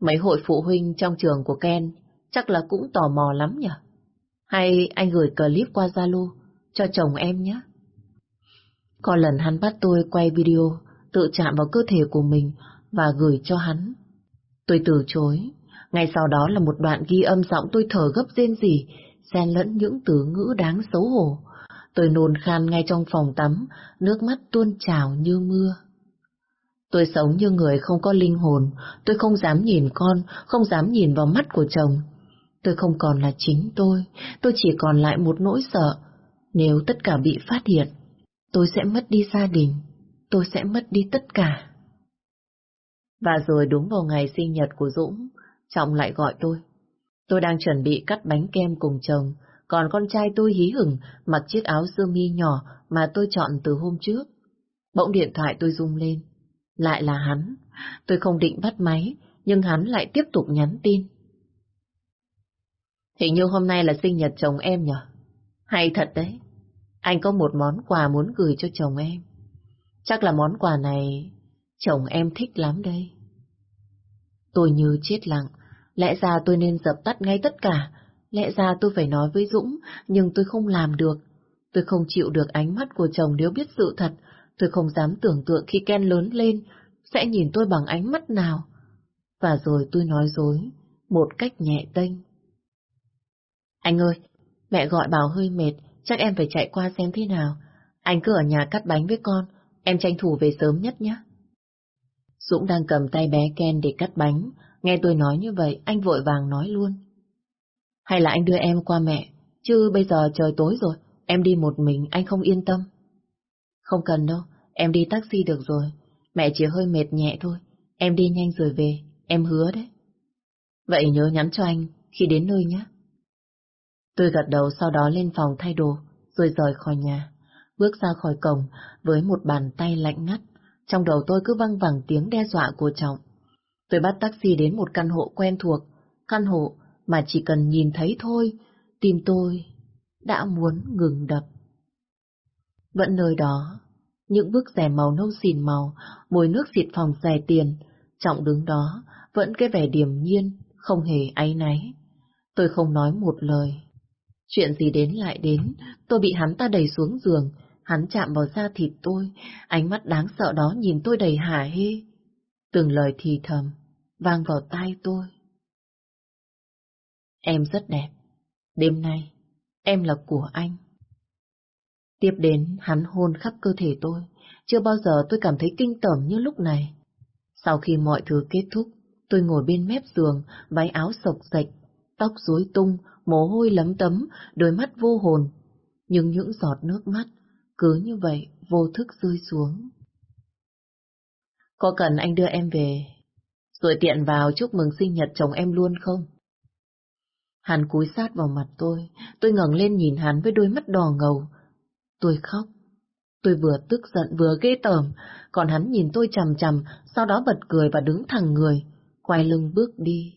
Mấy hội phụ huynh trong trường của Ken chắc là cũng tò mò lắm nhỉ? Hay anh gửi clip qua Zalo cho chồng em nhé? Có lần hắn bắt tôi quay video tự chạm vào cơ thể của mình và gửi cho hắn. Tôi từ chối. Ngay sau đó là một đoạn ghi âm giọng tôi thở gấp rên rỉ, xen lẫn những từ ngữ đáng xấu hổ. Tôi nôn khan ngay trong phòng tắm, nước mắt tuôn trào như mưa. Tôi sống như người không có linh hồn, tôi không dám nhìn con, không dám nhìn vào mắt của chồng. Tôi không còn là chính tôi, tôi chỉ còn lại một nỗi sợ. Nếu tất cả bị phát hiện, tôi sẽ mất đi gia đình, tôi sẽ mất đi tất cả. Và rồi đúng vào ngày sinh nhật của Dũng, Trọng lại gọi tôi. Tôi đang chuẩn bị cắt bánh kem cùng chồng, còn con trai tôi hí hửng mặc chiếc áo sơ mi nhỏ mà tôi chọn từ hôm trước. Bỗng điện thoại tôi rung lên. Lại là hắn. Tôi không định bắt máy, nhưng hắn lại tiếp tục nhắn tin. Hình như hôm nay là sinh nhật chồng em nhỉ? Hay thật đấy. Anh có một món quà muốn gửi cho chồng em. Chắc là món quà này chồng em thích lắm đây. Tôi như chết lặng. Lẽ ra tôi nên dập tắt ngay tất cả. Lẽ ra tôi phải nói với Dũng, nhưng tôi không làm được. Tôi không chịu được ánh mắt của chồng nếu biết sự thật. Tôi không dám tưởng tượng khi Ken lớn lên, sẽ nhìn tôi bằng ánh mắt nào. Và rồi tôi nói dối, một cách nhẹ tênh. Anh ơi, mẹ gọi bảo hơi mệt, chắc em phải chạy qua xem thế nào. Anh cứ ở nhà cắt bánh với con, em tranh thủ về sớm nhất nhé. Dũng đang cầm tay bé Ken để cắt bánh, nghe tôi nói như vậy, anh vội vàng nói luôn. Hay là anh đưa em qua mẹ, chứ bây giờ trời tối rồi, em đi một mình, anh không yên tâm. Không cần đâu, em đi taxi được rồi, mẹ chỉ hơi mệt nhẹ thôi, em đi nhanh rồi về, em hứa đấy. Vậy nhớ nhắn cho anh khi đến nơi nhé. Tôi gật đầu sau đó lên phòng thay đồ, rồi rời khỏi nhà. Bước ra khỏi cổng với một bàn tay lạnh ngắt. Trong đầu tôi cứ văng vẳng tiếng đe dọa của Trọng. Tôi bắt taxi đến một căn hộ quen thuộc, căn hộ mà chỉ cần nhìn thấy thôi, tim tôi đã muốn ngừng đập. Vẫn nơi đó, những bức rẻ màu nâu xỉn màu, mùi nước xịt phòng rẻ tiền, Trọng đứng đó, vẫn cái vẻ điềm nhiên, không hề áy náy. Tôi không nói một lời, Chuyện gì đến lại đến, tôi bị hắn ta đẩy xuống giường, hắn chạm vào da thịt tôi, ánh mắt đáng sợ đó nhìn tôi đầy hả hê. Từng lời thì thầm, vang vào tai tôi. Em rất đẹp, đêm nay, em là của anh. Tiếp đến, hắn hôn khắp cơ thể tôi, chưa bao giờ tôi cảm thấy kinh tởm như lúc này. Sau khi mọi thứ kết thúc, tôi ngồi bên mép giường, váy áo sộc sạch, tóc rối tung, mồ hôi lấm tấm, đôi mắt vô hồn. Nhưng những giọt nước mắt cứ như vậy vô thức rơi xuống. Có cần anh đưa em về, rồi tiện vào chúc mừng sinh nhật chồng em luôn không? Hắn cúi sát vào mặt tôi, tôi ngẩng lên nhìn hắn với đôi mắt đỏ ngầu. Tôi khóc. Tôi vừa tức giận vừa ghê tởm, còn hắn nhìn tôi chằm chằm, sau đó bật cười và đứng thẳng người, quay lưng bước đi.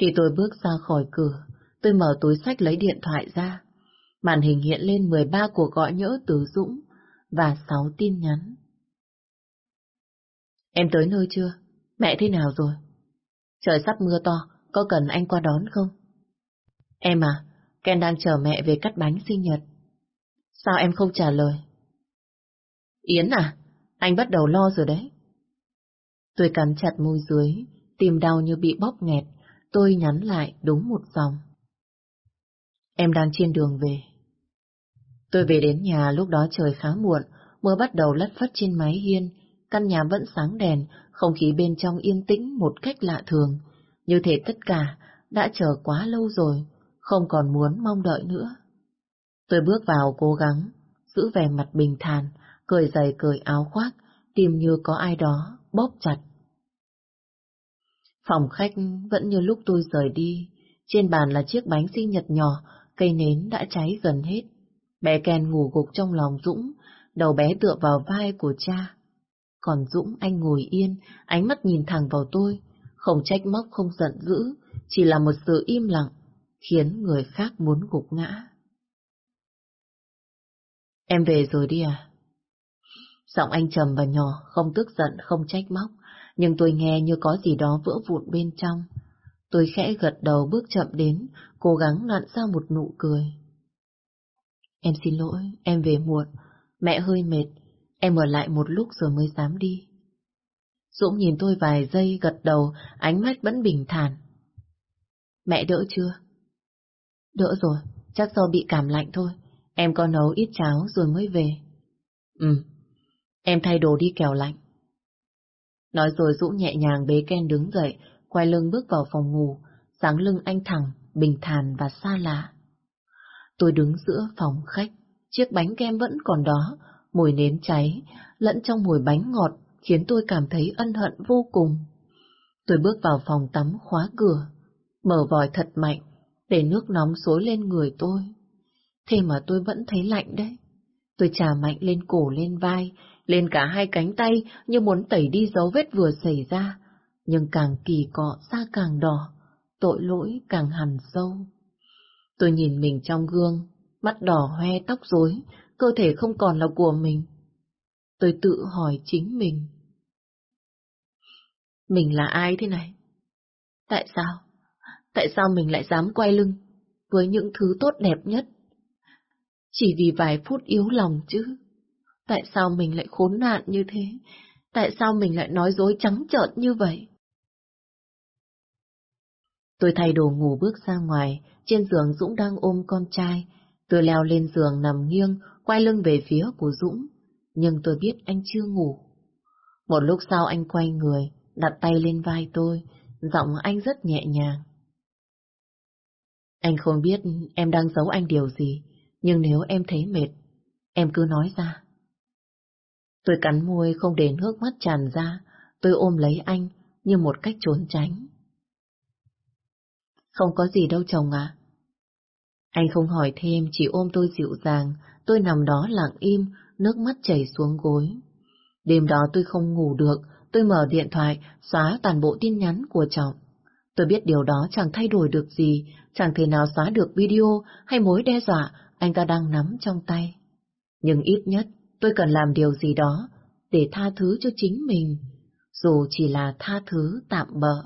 Khi tôi bước ra khỏi cửa, tôi mở túi sách lấy điện thoại ra. Màn hình hiện lên 13 cuộc gọi nhỡ từ Dũng và 6 tin nhắn. Em tới nơi chưa? Mẹ thế nào rồi? Trời sắp mưa to, có cần anh qua đón không? Em à, Ken đang chờ mẹ về cắt bánh sinh nhật. Sao em không trả lời? Yến à, anh bắt đầu lo rồi đấy. Tôi cắn chặt môi dưới, tim đau như bị bóp nghẹt, Tôi nhắn lại đúng một dòng. Em đang trên đường về. Tôi về đến nhà lúc đó trời khá muộn, mưa bắt đầu lất phất trên mái hiên, căn nhà vẫn sáng đèn, không khí bên trong yên tĩnh một cách lạ thường, như thể tất cả đã chờ quá lâu rồi, không còn muốn mong đợi nữa. Tôi bước vào cố gắng, giữ vẻ mặt bình thản, cười giày cười áo khoác, tìm như có ai đó bóp chặt Phòng khách vẫn như lúc tôi rời đi. Trên bàn là chiếc bánh sinh nhật nhỏ, cây nến đã cháy gần hết. Bé Ken ngủ gục trong lòng Dũng, đầu bé tựa vào vai của cha. Còn Dũng anh ngồi yên, ánh mắt nhìn thẳng vào tôi, không trách móc không giận dữ, chỉ là một sự im lặng, khiến người khác muốn gục ngã. Em về rồi đi à? Giọng anh trầm và nhỏ, không tức giận, không trách móc, nhưng tôi nghe như có gì đó vỡ vụn bên trong. Tôi khẽ gật đầu bước chậm đến, cố gắng nặn ra một nụ cười. Em xin lỗi, em về muộn, mẹ hơi mệt, em ở lại một lúc rồi mới dám đi. Dũng nhìn tôi vài giây gật đầu, ánh mắt vẫn bình thản. Mẹ đỡ chưa? Đỡ rồi, chắc do bị cảm lạnh thôi. Em có nấu ít cháo rồi mới về. Ừ, em thay đồ đi kẻo lạnh. Nói rồi Dũng nhẹ nhàng bế Ken đứng dậy, quay lưng bước vào phòng ngủ, dáng lưng anh thẳng, bình thản và xa lạ. Tôi đứng giữa phòng khách, chiếc bánh kem vẫn còn đó, mùi nến cháy, lẫn trong mùi bánh ngọt khiến tôi cảm thấy ân hận vô cùng. Tôi bước vào phòng tắm khóa cửa, mở vòi thật mạnh, để nước nóng xối lên người tôi. Thế mà tôi vẫn thấy lạnh đấy. Tôi trà mạnh lên cổ lên vai, lên cả hai cánh tay như muốn tẩy đi dấu vết vừa xảy ra. Nhưng càng kỳ cọ da càng đỏ, tội lỗi càng hằn sâu. Tôi nhìn mình trong gương, mắt đỏ hoe tóc rối, cơ thể không còn là của mình. Tôi tự hỏi chính mình. Mình là ai thế này? Tại sao? Tại sao mình lại dám quay lưng với những thứ tốt đẹp nhất? Chỉ vì vài phút yếu lòng chứ. Tại sao mình lại khốn nạn như thế? Tại sao mình lại nói dối trắng trợn như vậy? Tôi thay đồ ngủ bước ra ngoài, trên giường Dũng đang ôm con trai. Tôi leo lên giường nằm nghiêng, quay lưng về phía của Dũng. Nhưng tôi biết anh chưa ngủ. Một lúc sau anh quay người, đặt tay lên vai tôi, giọng anh rất nhẹ nhàng. Anh không biết em đang giấu anh điều gì, nhưng nếu em thấy mệt, em cứ nói ra. Tôi cắn môi không để nước mắt tràn ra, tôi ôm lấy anh như một cách trốn tránh. Không có gì đâu chồng à. Anh không hỏi thêm, chỉ ôm tôi dịu dàng, tôi nằm đó lặng im, nước mắt chảy xuống gối. Đêm đó tôi không ngủ được, tôi mở điện thoại, xóa toàn bộ tin nhắn của chồng. Tôi biết điều đó chẳng thay đổi được gì, chẳng thể nào xóa được video hay mối đe dọa anh ta đang nắm trong tay. Nhưng ít nhất tôi cần làm điều gì đó để tha thứ cho chính mình, dù chỉ là tha thứ tạm bợ.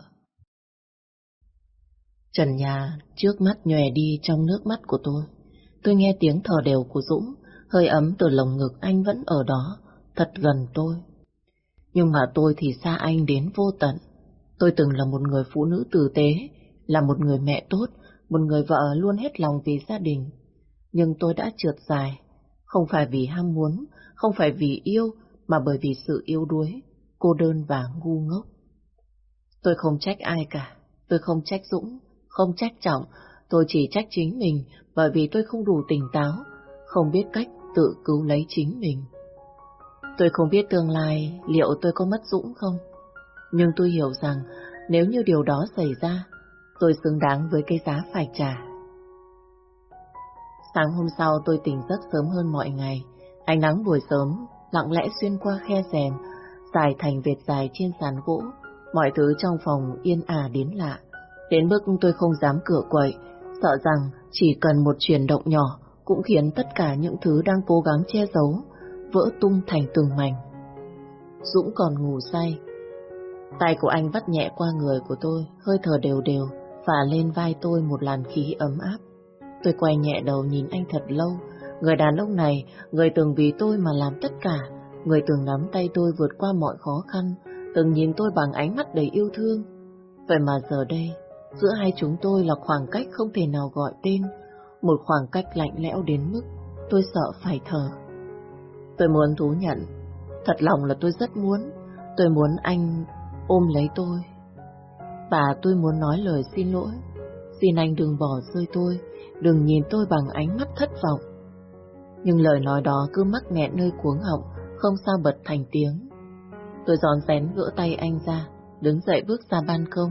Trần nhà trước mắt nhòe đi trong nước mắt của tôi. Tôi nghe tiếng thở đều của Dũng, hơi ấm từ lồng ngực anh vẫn ở đó, thật gần tôi. Nhưng mà tôi thì xa anh đến vô tận. Tôi từng là một người phụ nữ tử tế, là một người mẹ tốt, một người vợ luôn hết lòng vì gia đình. Nhưng tôi đã trượt dài, không phải vì ham muốn, không phải vì yêu, mà bởi vì sự yêu đuối, cô đơn và ngu ngốc. Tôi không trách ai cả, tôi không trách Dũng, không trách Trọng, tôi chỉ trách chính mình bởi vì tôi không đủ tỉnh táo, không biết cách tự cứu lấy chính mình. Tôi không biết tương lai liệu tôi có mất Dũng không, nhưng tôi hiểu rằng nếu như điều đó xảy ra, tôi xứng đáng với cái giá phải trả. Sáng hôm sau tôi tỉnh giấc sớm hơn mọi ngày. Ánh nắng buổi sớm lặng lẽ xuyên qua khe rèm, dài thành vệt dài trên sàn gỗ. Mọi thứ trong phòng yên ả đến lạ. Đến mức tôi không dám cửa quậy, sợ rằng chỉ cần một chuyển động nhỏ cũng khiến tất cả những thứ đang cố gắng che giấu vỡ tung thành từng mảnh. Dũng còn ngủ say. Tay của anh vắt nhẹ qua người của tôi, hơi thở đều đều, và lên vai tôi một làn khí ấm áp. Tôi quay nhẹ đầu nhìn anh thật lâu. Người đàn ông này, người từng vì tôi mà làm tất cả, người từng nắm tay tôi vượt qua mọi khó khăn, từng nhìn tôi bằng ánh mắt đầy yêu thương. Vậy mà giờ đây, giữa hai chúng tôi là khoảng cách không thể nào gọi tên, một khoảng cách lạnh lẽo đến mức tôi sợ phải thở. Tôi muốn thú nhận, thật lòng là tôi rất muốn, tôi muốn anh ôm lấy tôi. Và tôi muốn nói lời xin lỗi, xin anh đừng bỏ rơi tôi, đừng nhìn tôi bằng ánh mắt thất vọng. Nhưng lời nói đó cứ mắc nghẹn nơi cuống họng, không sao bật thành tiếng. Tôi giòn rén gỡ tay anh ra, đứng dậy bước ra ban công.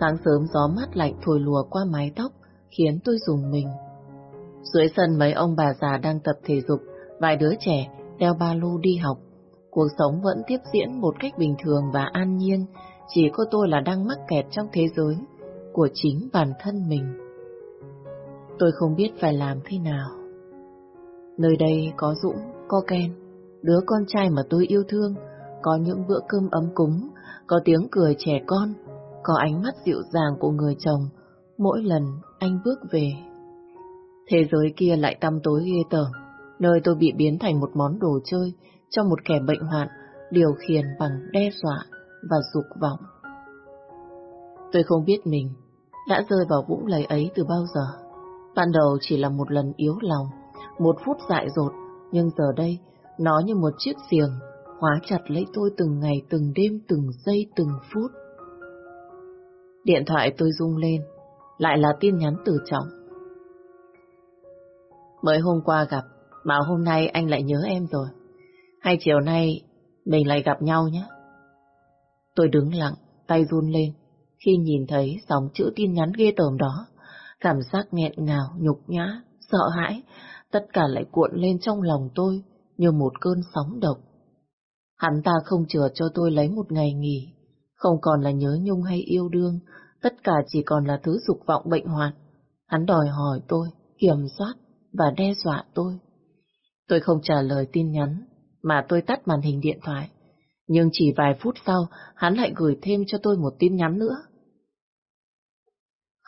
Sáng sớm gió mát lạnh thổi lùa qua mái tóc, khiến tôi dùng mình. Dưới sân mấy ông bà già đang tập thể dục, vài đứa trẻ đeo ba lô đi học. Cuộc sống vẫn tiếp diễn một cách bình thường và an nhiên, chỉ có tôi là đang mắc kẹt trong thế giới của chính bản thân mình. Tôi không biết phải làm thế nào. Nơi đây có Dũng, có Ken, đứa con trai mà tôi yêu thương, có những bữa cơm ấm cúng, có tiếng cười trẻ con, có ánh mắt dịu dàng của người chồng mỗi lần anh bước về. Thế giới kia lại tăm tối ghê tởm, nơi tôi bị biến thành một món đồ chơi cho một kẻ bệnh hoạn, điều khiển bằng đe dọa và dục vọng. Tôi không biết mình đã rơi vào vũng lầy ấy từ bao giờ. Ban đầu chỉ là một lần yếu lòng, một phút dại dột, nhưng giờ đây nó như một chiếc xiềng khóa chặt lấy tôi từng ngày, từng đêm, từng giây, từng phút. Điện thoại tôi rung lên, lại là tin nhắn từ trọng. Mới hôm qua gặp, mà hôm nay anh lại nhớ em rồi. Hay chiều nay mình lại gặp nhau nhé. Tôi đứng lặng, tay run lên, khi nhìn thấy dòng chữ tin nhắn ghê tởm đó. Cảm giác nghẹn ngào, nhục nhã, sợ hãi, tất cả lại cuộn lên trong lòng tôi như một cơn sóng độc. Hắn ta không chừa cho tôi lấy một ngày nghỉ, không còn là nhớ nhung hay yêu đương, tất cả chỉ còn là thứ dục vọng bệnh hoạn. Hắn đòi hỏi tôi, kiểm soát và đe dọa tôi. Tôi không trả lời tin nhắn, mà tôi tắt màn hình điện thoại. Nhưng chỉ vài phút sau, hắn lại gửi thêm cho tôi một tin nhắn nữa.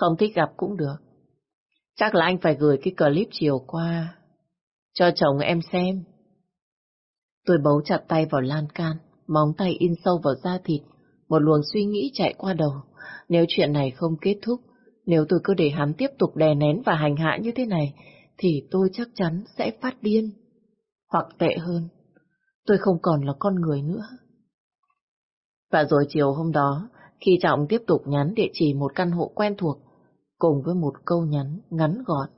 Không thích gặp cũng được. Chắc là anh phải gửi cái clip chiều qua cho chồng em xem. Tôi bấu chặt tay vào lan can, móng tay in sâu vào da thịt, một luồng suy nghĩ chạy qua đầu. Nếu chuyện này không kết thúc, nếu tôi cứ để hắn tiếp tục đè nén và hành hạ như thế này, thì tôi chắc chắn sẽ phát điên. Hoặc tệ hơn, tôi không còn là con người nữa. Và rồi chiều hôm đó, khi Trọng tiếp tục nhắn địa chỉ một căn hộ quen thuộc, cùng với một câu nhắn ngắn gọn.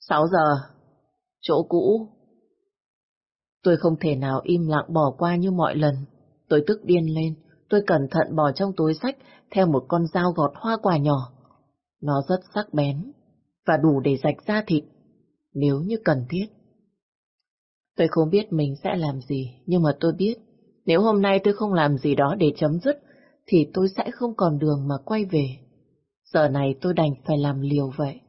6 giờ, chỗ cũ. Tôi không thể nào im lặng bỏ qua như mọi lần. Tôi tức điên lên, tôi cẩn thận bỏ trong túi sách theo một con dao gọt hoa quả nhỏ. Nó rất sắc bén và đủ để rạch da thịt, nếu như cần thiết. Tôi không biết mình sẽ làm gì, nhưng mà tôi biết nếu hôm nay tôi không làm gì đó để chấm dứt, thì tôi sẽ không còn đường mà quay về. Giờ này tôi đành phải làm liều vậy.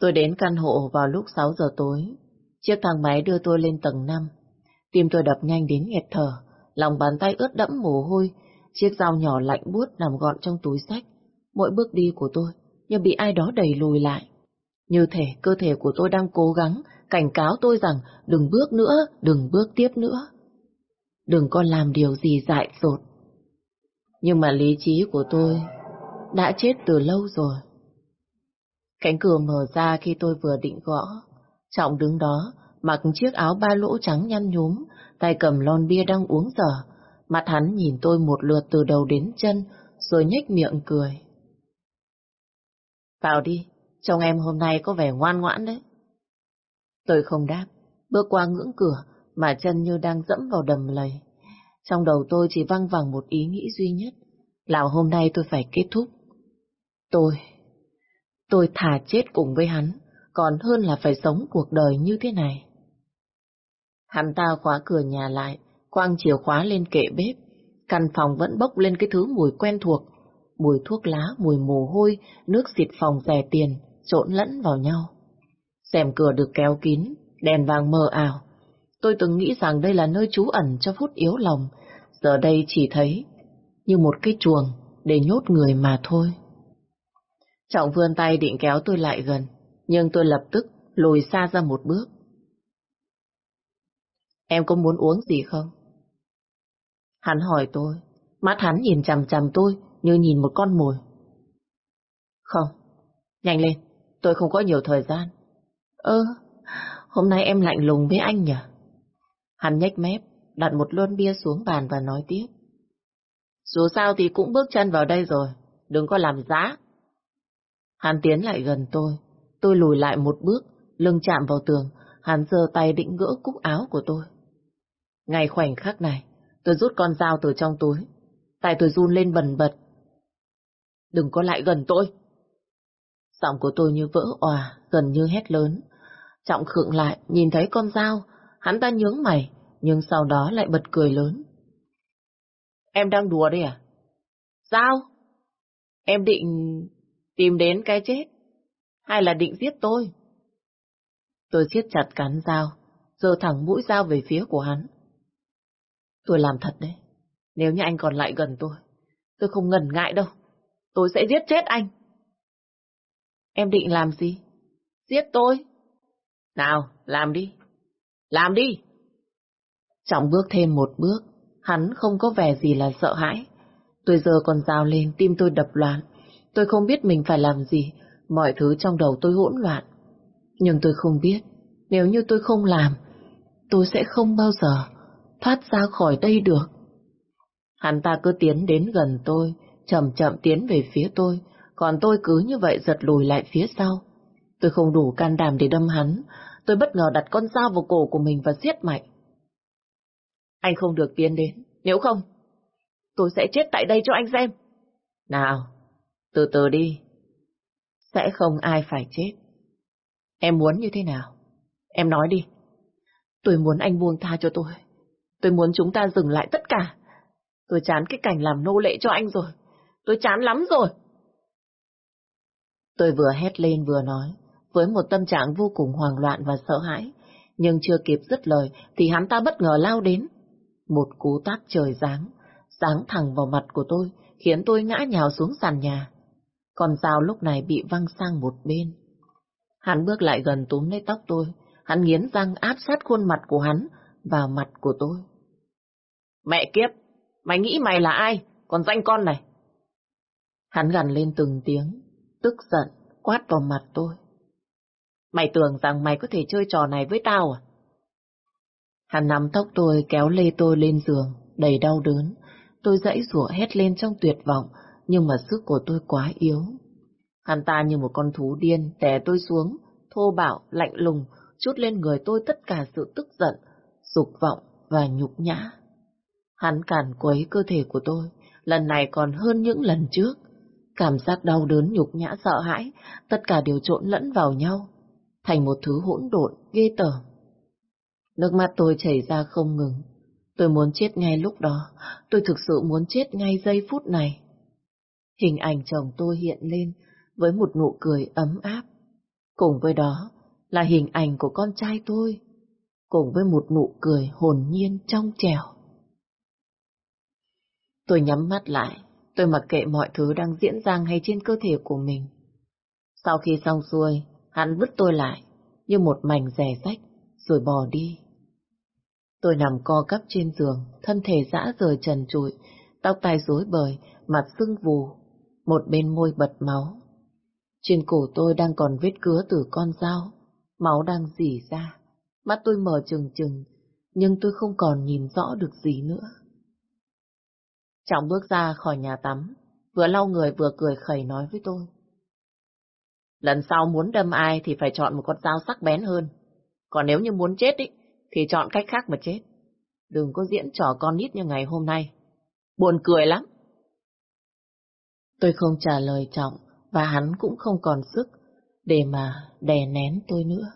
Tôi đến căn hộ vào lúc 6 giờ tối. Chiếc thang máy đưa tôi lên tầng 5. Tim tôi đập nhanh đến nghẹt thở, lòng bàn tay ướt đẫm mồ hôi, chiếc dao nhỏ lạnh buốt nằm gọn trong túi sách. Mỗi bước đi của tôi như bị ai đó đẩy lùi lại. Như thể cơ thể của tôi đang cố gắng cảnh cáo tôi rằng đừng bước nữa, đừng bước tiếp nữa. Đừng có làm điều gì dại dột. Nhưng mà lý trí của tôi đã chết từ lâu rồi. Cánh cửa mở ra khi tôi vừa định gõ. Trọng đứng đó, mặc chiếc áo ba lỗ trắng nhăn nhúm, tay cầm lon bia đang uống dở. Mặt hắn nhìn tôi một lượt từ đầu đến chân, rồi nhếch miệng cười. Vào đi, chồng em hôm nay có vẻ ngoan ngoãn đấy. Tôi không đáp, bước qua ngưỡng cửa mà chân như đang dẫm vào đầm lầy. Trong đầu tôi chỉ văng vẳng một ý nghĩ duy nhất, là hôm nay tôi phải kết thúc. Tôi, tôi thà chết cùng với hắn, còn hơn là phải sống cuộc đời như thế này. Hắn ta khóa cửa nhà lại, quang chìa khóa lên kệ bếp. Căn phòng vẫn bốc lên cái thứ mùi quen thuộc, mùi thuốc lá, mùi mồ hôi, nước xịt phòng rẻ tiền, trộn lẫn vào nhau. rèm cửa được kéo kín, đèn vàng mờ ảo. Tôi từng nghĩ rằng đây là nơi trú ẩn cho phút yếu lòng, giờ đây chỉ thấy như một cái chuồng để nhốt người mà thôi. Trọng vươn tay định kéo tôi lại gần, nhưng tôi lập tức lùi xa ra một bước. Em có muốn uống gì không? Hắn hỏi tôi, mắt hắn nhìn chằm chằm tôi như nhìn một con mồi. Không, nhanh lên, tôi không có nhiều thời gian. Ơ, hôm nay em lạnh lùng với anh nhỉ? Hắn nhếch mép, đặt một lon bia xuống bàn và nói tiếp. Dù sao thì cũng bước chân vào đây rồi, đừng có làm giá. Hắn tiến lại gần tôi, tôi lùi lại một bước, lưng chạm vào tường, hắn giơ tay định gỡ cúc áo của tôi. Ngay khoảnh khắc này, tôi rút con dao từ trong túi, tay tôi run lên bần bật. Đừng có lại gần tôi. Giọng của tôi như vỡ òa, gần như hét lớn. Trọng khựng lại, nhìn thấy con dao, hắn ta nhướng mày, nhưng sau đó lại bật cười lớn. Em đang đùa đây à? Sao? Em định tìm đến cái chết? Hay là định giết tôi? Tôi siết chặt cán dao, giơ thẳng mũi dao về phía của hắn. Tôi làm thật đấy. Nếu như anh còn lại gần tôi, tôi không ngần ngại đâu. Tôi sẽ giết chết anh. Em định làm gì? Giết tôi. Nào, làm đi. Làm đi. Trọng bước thêm một bước, hắn không có vẻ gì là sợ hãi. Tôi giờ còn rào lên, tim tôi đập loạn. Tôi không biết mình phải làm gì, mọi thứ trong đầu tôi hỗn loạn. Nhưng tôi không biết, nếu như tôi không làm, tôi sẽ không bao giờ thoát ra khỏi đây được. Hắn ta cứ tiến đến gần tôi, chậm chậm tiến về phía tôi, còn tôi cứ như vậy giật lùi lại phía sau. Tôi không đủ can đảm để đâm hắn, tôi bất ngờ đặt con dao vào cổ của mình và giết mạnh. Anh không được tiến đến, nếu không, tôi sẽ chết tại đây cho anh xem. Nào, từ từ đi. Sẽ không ai phải chết. Em muốn như thế nào? Em nói đi. Tôi muốn anh buông tha cho tôi. Tôi muốn chúng ta dừng lại tất cả. Tôi chán cái cảnh làm nô lệ cho anh rồi. Tôi chán lắm rồi. Tôi vừa hét lên vừa nói, với một tâm trạng vô cùng hoang loạn và sợ hãi. Nhưng chưa kịp dứt lời thì hắn ta bất ngờ lao đến. Một cú tát trời giáng, giáng thẳng vào mặt của tôi, khiến tôi ngã nhào xuống sàn nhà. Còn dao lúc này bị văng sang một bên. Hắn bước lại gần túm lấy tóc tôi, hắn nghiến răng áp sát khuôn mặt của hắn vào mặt của tôi. Mẹ kiếp, mày nghĩ mày là ai, còn danh con này? Hắn gằn lên từng tiếng, tức giận, quát vào mặt tôi. Mày tưởng rằng mày có thể chơi trò này với tao à? Hắn nắm tóc tôi kéo lê tôi lên giường, đầy đau đớn. Tôi dãy rủa hét lên trong tuyệt vọng, nhưng mà sức của tôi quá yếu. Hắn ta như một con thú điên, đè tôi xuống, thô bạo, lạnh lùng, chút lên người tôi tất cả sự tức giận, dục vọng và nhục nhã. Hắn càn quấy cơ thể của tôi, lần này còn hơn những lần trước. Cảm giác đau đớn, nhục nhã, sợ hãi, tất cả đều trộn lẫn vào nhau, thành một thứ hỗn độn, ghê tởm. Nước mắt tôi chảy ra không ngừng. Tôi muốn chết ngay lúc đó, tôi thực sự muốn chết ngay giây phút này. Hình ảnh chồng tôi hiện lên với một nụ cười ấm áp. Cùng với đó là hình ảnh của con trai tôi, cùng với một nụ cười hồn nhiên trong trẻo. Tôi nhắm mắt lại, tôi mặc kệ mọi thứ đang diễn ra ngay trên cơ thể của mình. Sau khi xong xuôi, hắn vứt tôi lại như một mảnh rẻ rách rồi bỏ đi. Tôi nằm co cắp trên giường, thân thể dã rời trần trụi, tóc tai rối bời, mặt sưng vù, một bên môi bật máu. Trên cổ tôi đang còn vết cứa từ con dao, máu đang dỉ ra. Mắt tôi mở trừng trừng, nhưng tôi không còn nhìn rõ được gì nữa. Trọng bước ra khỏi nhà tắm, vừa lau người vừa cười khẩy nói với tôi. Lần sau muốn đâm ai thì phải chọn một con dao sắc bén hơn. Còn nếu như muốn chết ý, thì chọn cách khác mà chết. Đừng có diễn trò con nít như ngày hôm nay. Buồn cười lắm. Tôi không trả lời Trọng và hắn cũng không còn sức để mà đè nén tôi nữa.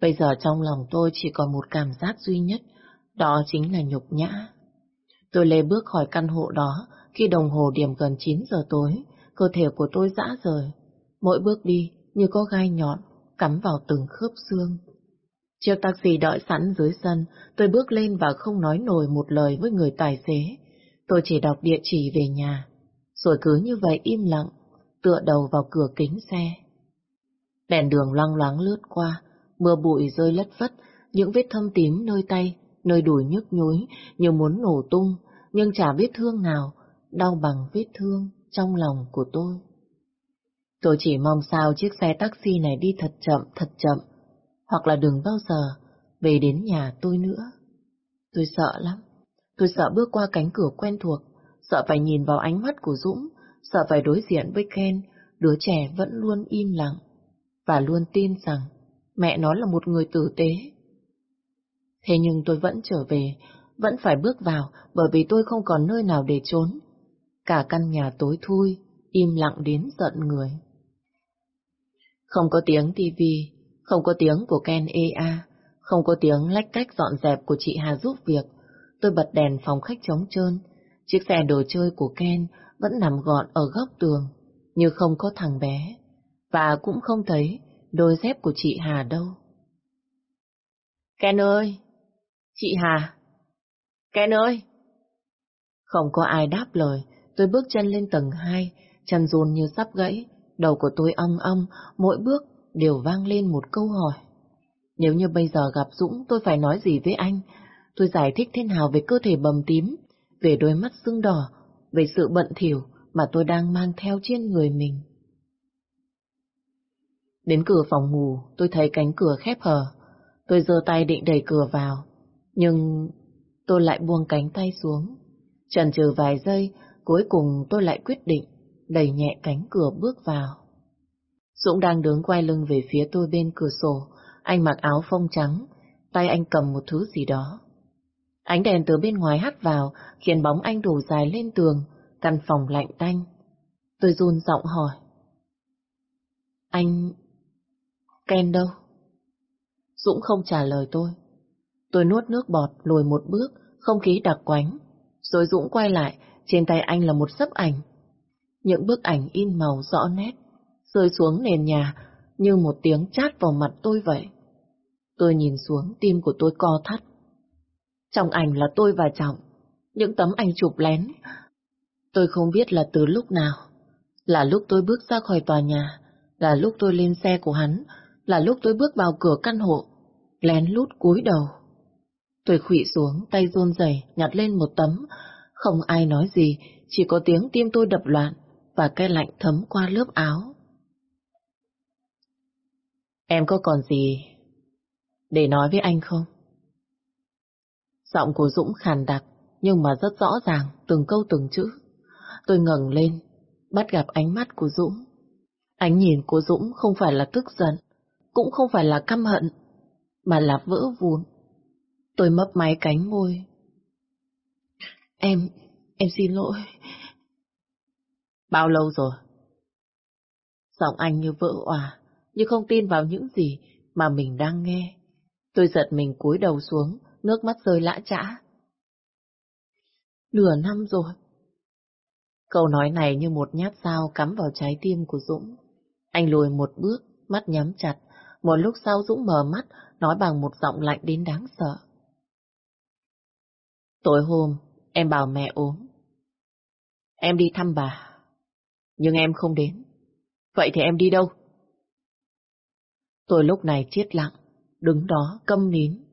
Bây giờ trong lòng tôi chỉ còn một cảm giác duy nhất, đó chính là nhục nhã. Tôi lê bước khỏi căn hộ đó khi đồng hồ điểm gần 9 giờ tối, cơ thể của tôi dã rời. Mỗi bước đi như có gai nhọn cắm vào từng khớp xương. Chiếc taxi đợi sẵn dưới sân, tôi bước lên và không nói nổi một lời với người tài xế. Tôi chỉ đọc địa chỉ về nhà, rồi cứ như vậy im lặng, tựa đầu vào cửa kính xe. Đèn đường loang loáng lướt qua, mưa bụi rơi lất phất, những vết thâm tím nơi tay, nơi đùi nhức nhối như muốn nổ tung, nhưng chả biết thương nào, đau bằng vết thương trong lòng của tôi. Tôi chỉ mong sao chiếc xe taxi này đi thật chậm, thật chậm, hoặc là đừng bao giờ về đến nhà tôi nữa. Tôi sợ lắm, tôi sợ bước qua cánh cửa quen thuộc, sợ phải nhìn vào ánh mắt của Dũng, sợ phải đối diện với Ken, đứa trẻ vẫn luôn im lặng, và luôn tin rằng mẹ nó là một người tử tế. Thế nhưng tôi vẫn trở về, vẫn phải bước vào bởi vì tôi không còn nơi nào để trốn. Cả căn nhà tối thui, im lặng đến giận người. Không có tiếng tivi, không có tiếng của Ken EA, không có tiếng lách cách dọn dẹp của chị Hà giúp việc. Tôi bật đèn phòng khách trống trơn. Chiếc xe đồ chơi của Ken vẫn nằm gọn ở góc tường, như không có thằng bé. Và cũng không thấy đôi dép của chị Hà đâu. Ken ơi! Chị Hà! Ken ơi! Không có ai đáp lời, tôi bước chân lên tầng 2, chân run như sắp gãy, đầu của tôi ong ong, mỗi bước đều vang lên một câu hỏi. Nếu như bây giờ gặp Dũng, tôi phải nói gì với anh? Tôi giải thích thế nào về cơ thể bầm tím, về đôi mắt sưng đỏ, về sự bận thiểu mà tôi đang mang theo trên người mình. Đến cửa phòng ngủ, tôi thấy cánh cửa khép hờ. Tôi giơ tay định đẩy cửa vào, nhưng tôi lại buông cánh tay xuống. Chần chừ vài giây, cuối cùng tôi lại quyết định đẩy nhẹ cánh cửa bước vào. Dũng đang đứng quay lưng về phía tôi bên cửa sổ, anh mặc áo phông trắng, tay anh cầm một thứ gì đó. Ánh đèn từ bên ngoài hắt vào, khiến bóng anh đổ dài lên tường, căn phòng lạnh tanh. Tôi run giọng hỏi. Anh... Ken đâu? Dũng không trả lời tôi. Tôi nuốt nước bọt, lùi một bước, không khí đặc quánh. Rồi Dũng quay lại, trên tay anh là một sấp ảnh. Những bức ảnh in màu rõ nét, rơi xuống nền nhà như một tiếng chát vào mặt tôi vậy. Tôi nhìn xuống, tim của tôi co thắt. Trong ảnh là tôi và Trọng, những tấm ảnh chụp lén. Tôi không biết là từ lúc nào, là lúc tôi bước ra khỏi tòa nhà, là lúc tôi lên xe của hắn, là lúc tôi bước vào cửa căn hộ, lén lút cúi đầu. Tôi khụy xuống, tay run rẩy nhặt lên một tấm, không ai nói gì, chỉ có tiếng tim tôi đập loạn và cái lạnh thấm qua lớp áo. Em có còn gì để nói với anh không? Giọng của Dũng khàn đặc, nhưng mà rất rõ ràng, từng câu từng chữ. Tôi ngẩng lên, bắt gặp ánh mắt của Dũng. Ánh nhìn của Dũng không phải là tức giận, cũng không phải là căm hận, mà là vỡ vụn. Tôi mấp máy cánh môi. Em, em xin lỗi. Bao lâu rồi? Giọng anh như vỡ òa, như không tin vào những gì mà mình đang nghe. Tôi giật mình cúi đầu xuống, nước mắt rơi lã chã. Nửa năm rồi. Câu nói này như một nhát dao cắm vào trái tim của Dũng. Anh lùi một bước, mắt nhắm chặt. Một lúc sau Dũng mở mắt, nói bằng một giọng lạnh đến đáng sợ. Tối hôm, em bảo mẹ ốm. Em đi thăm bà, nhưng em không đến. Vậy thì em đi đâu? Tôi lúc này chết lặng, đứng đó câm nín.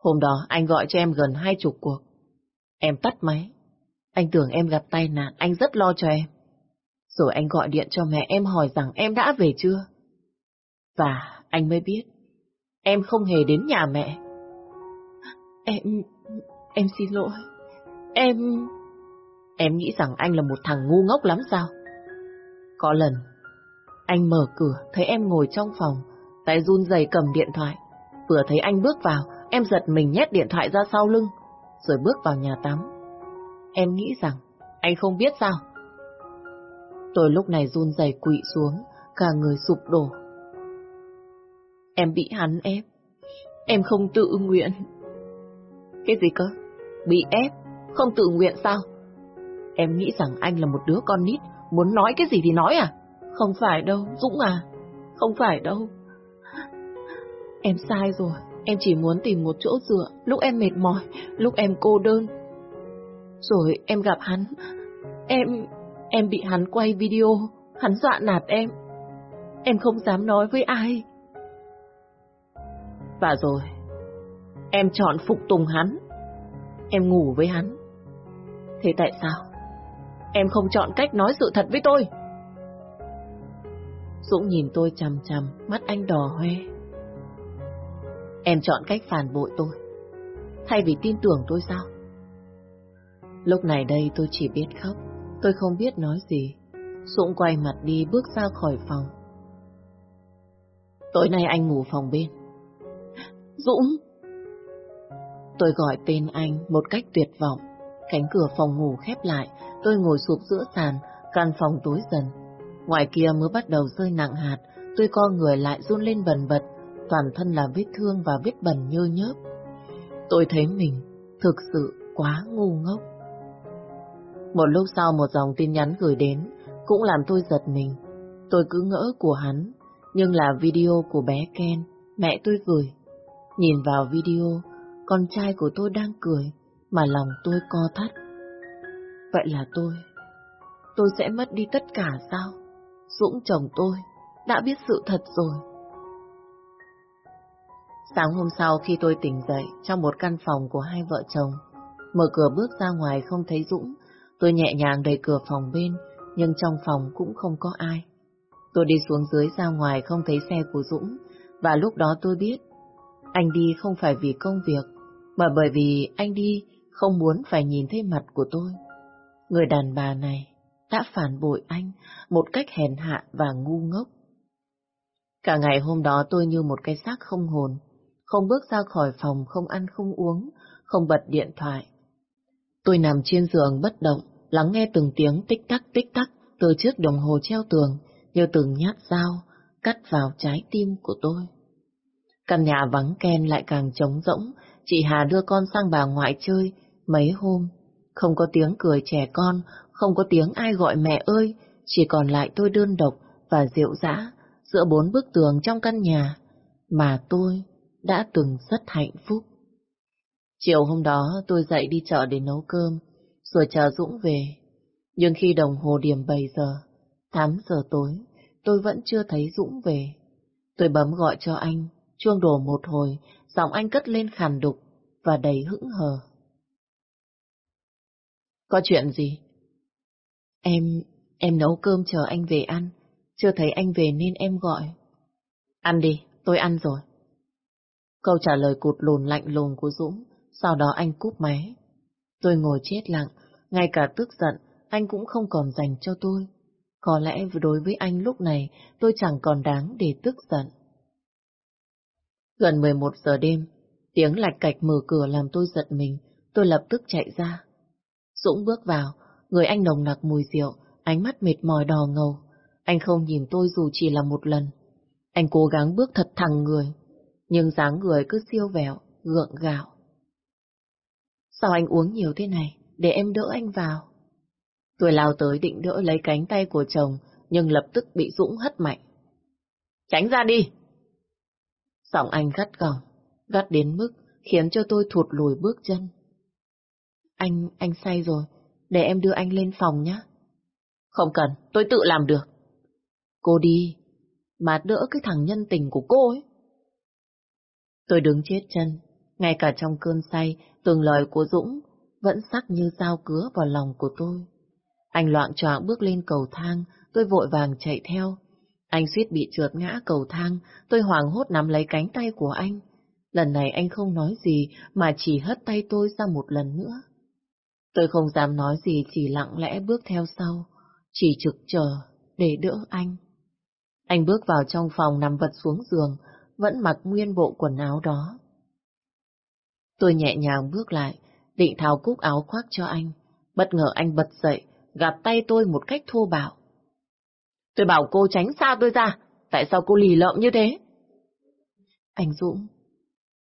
Hôm đó anh gọi cho em gần hai chục cuộc. Em tắt máy. Anh tưởng em gặp tai nạn, anh rất lo cho em. Rồi anh gọi điện cho mẹ em hỏi rằng em đã về chưa. Và anh mới biết, em không hề đến nhà mẹ. Em... em xin lỗi. Em... Em nghĩ rằng anh là một thằng ngu ngốc lắm sao? Có lần, anh mở cửa, thấy em ngồi trong phòng, tay run rẩy cầm điện thoại. Vừa thấy anh bước vào, em giật mình nhét điện thoại ra sau lưng, rồi bước vào nhà tắm. Em nghĩ rằng, anh không biết sao? Tôi lúc này run rẩy quỵ xuống, cả người sụp đổ. Em bị hắn ép, em không tự nguyện. Cái gì cơ? Bị ép, không tự nguyện sao? Em nghĩ rằng anh là một đứa con nít, muốn nói cái gì thì nói à? Không phải đâu, Dũng à, không phải đâu. Em sai rồi, em chỉ muốn tìm một chỗ dựa, lúc em mệt mỏi, lúc em cô đơn. Rồi em gặp hắn, em, em bị hắn quay video, hắn dọa nạt em. Em không dám nói với ai. Và rồi, em chọn phục tùng hắn. Em ngủ với hắn. Thế tại sao? Em không chọn cách nói sự thật với tôi. Dũng nhìn tôi chằm chằm, mắt anh đỏ hoe. Em chọn cách phản bội tôi, thay vì tin tưởng tôi sao? Lúc này đây tôi chỉ biết khóc, tôi không biết nói gì. Dũng quay mặt đi bước ra khỏi phòng. Tối nay anh ngủ phòng bên. Dũng! Tôi gọi tên anh một cách tuyệt vọng. Cánh cửa phòng ngủ khép lại, tôi ngồi sụp giữa sàn, căn phòng tối dần. Ngoài kia mới bắt đầu rơi nặng hạt, tôi co người lại run lên bần bật, toàn thân là vết thương và vết bẩn nhơ nhớp. Tôi thấy mình thực sự quá ngu ngốc. Một lúc sau một dòng tin nhắn gửi đến, cũng làm tôi giật mình. Tôi cứ ngỡ của hắn, nhưng là video của bé Ken, mẹ tôi gửi. Nhìn vào video, con trai của tôi đang cười, mà lòng tôi co thắt. Vậy là tôi, tôi sẽ mất đi tất cả sao? Dũng chồng tôi đã biết sự thật rồi. Sáng hôm sau khi tôi tỉnh dậy trong một căn phòng của hai vợ chồng, mở cửa bước ra ngoài không thấy Dũng, tôi nhẹ nhàng đẩy cửa phòng bên, nhưng trong phòng cũng không có ai. Tôi đi xuống dưới ra ngoài không thấy xe của Dũng, và lúc đó tôi biết anh đi không phải vì công việc, mà bởi vì anh đi không muốn phải nhìn thấy mặt của tôi. Người đàn bà này đã phản bội anh một cách hèn hạ và ngu ngốc. Cả ngày hôm đó tôi như một cái xác không hồn, không bước ra khỏi phòng, không ăn không uống, không bật điện thoại. Tôi nằm trên giường bất động, lắng nghe từng tiếng tích tắc tích tắc từ chiếc đồng hồ treo tường, như từng nhát dao cắt vào trái tim của tôi. Căn nhà vắng ken lại càng trống rỗng, chị Hà đưa con sang bà ngoại chơi mấy hôm. Không có tiếng cười trẻ con, không có tiếng ai gọi mẹ ơi, chỉ còn lại tôi đơn độc và rượu dã giữa bốn bức tường trong căn nhà mà tôi đã từng rất hạnh phúc. Chiều hôm đó tôi dậy đi chợ để nấu cơm, rồi chờ Dũng về. Nhưng khi đồng hồ điểm 7 giờ, 8 giờ tối, tôi vẫn chưa thấy Dũng về. Tôi bấm gọi cho anh, chuông đổ một hồi, giọng anh cất lên khàn đục và đầy hững hờ. Có chuyện gì? Em, em nấu cơm chờ anh về ăn, chưa thấy anh về nên em gọi. Ăn đi, tôi ăn rồi. Câu trả lời cụt lùn lạnh lùng của Dũng, sau đó anh cúp máy. Tôi ngồi chết lặng, ngay cả tức giận, anh cũng không còn dành cho tôi. Có lẽ đối với anh lúc này tôi chẳng còn đáng để tức giận. Gần 11 giờ đêm, tiếng lạch cạch mở cửa làm tôi giật mình, tôi lập tức chạy ra. Dũng bước vào, người anh nồng nặc mùi rượu, ánh mắt mệt mỏi đỏ ngầu. Anh không nhìn tôi dù chỉ là một lần. Anh cố gắng bước thật thẳng người, nhưng dáng người cứ siêu vẹo, gượng gạo. Sao anh uống nhiều thế này, để em đỡ anh vào. Tôi lao tới định đỡ lấy cánh tay của chồng, nhưng lập tức bị Dũng hất mạnh. Tránh ra đi! Giọng anh gắt gỏng, gắt đến mức khiến cho tôi thụt lùi bước chân. Anh, anh say rồi, để em đưa anh lên phòng nhé. Không cần, tôi tự làm được. Cô đi, mà đỡ cái thằng nhân tình của cô ấy. Tôi đứng chết chân, ngay cả trong cơn say, từng lời của Dũng vẫn sắc như dao cứa vào lòng của tôi. Anh loạn choạng bước lên cầu thang, tôi vội vàng chạy theo. Anh suýt bị trượt ngã cầu thang, tôi hoảng hốt nắm lấy cánh tay của anh. Lần này anh không nói gì mà chỉ hất tay tôi ra một lần nữa. Tôi không dám nói gì chỉ lặng lẽ bước theo sau, chỉ trực chờ để đỡ anh. Anh bước vào trong phòng nằm vật xuống giường, vẫn mặc nguyên bộ quần áo đó. Tôi nhẹ nhàng bước lại, định tháo cúc áo khoác cho anh. Bất ngờ anh bật dậy, gạt tay tôi một cách thô bạo. Tôi bảo cô tránh xa tôi ra, tại sao cô lì lợm như thế? Anh Dũng,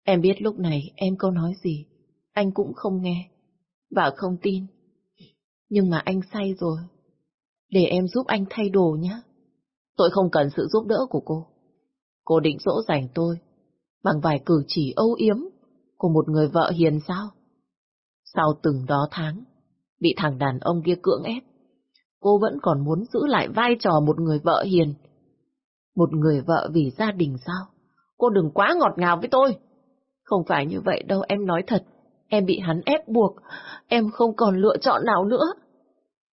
em biết lúc này em có nói gì, anh cũng không nghe, và không tin. Nhưng mà anh say rồi, để em giúp anh thay đồ nhé. Tôi không cần sự giúp đỡ của cô. Cô định dỗ dành tôi bằng vài cử chỉ âu yếm của một người vợ hiền sao? Sau từng đó tháng, bị thằng đàn ông kia cưỡng ép, cô vẫn còn muốn giữ lại vai trò một người vợ hiền. Một người vợ vì gia đình sao? Cô đừng quá ngọt ngào với tôi. Không phải như vậy đâu, em nói thật. Em bị hắn ép buộc, em không còn lựa chọn nào nữa.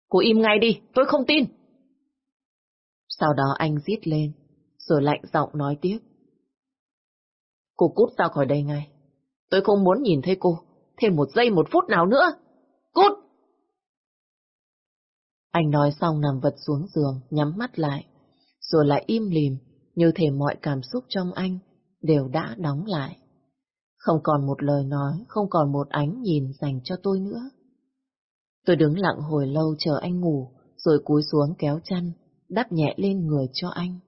Cô im ngay đi, tôi không tin. Sau đó anh giết lên, rồi lạnh giọng nói tiếp. Cô cút ra khỏi đây ngay. Tôi không muốn nhìn thấy cô thêm một giây một phút nào nữa. Cút! Anh nói xong nằm vật xuống giường, nhắm mắt lại, rồi lại im lìm, như thể mọi cảm xúc trong anh đều đã đóng lại. Không còn một lời nói, không còn một ánh nhìn dành cho tôi nữa. Tôi đứng lặng hồi lâu chờ anh ngủ, rồi cúi xuống kéo chăn, đắp nhẹ lên người cho anh.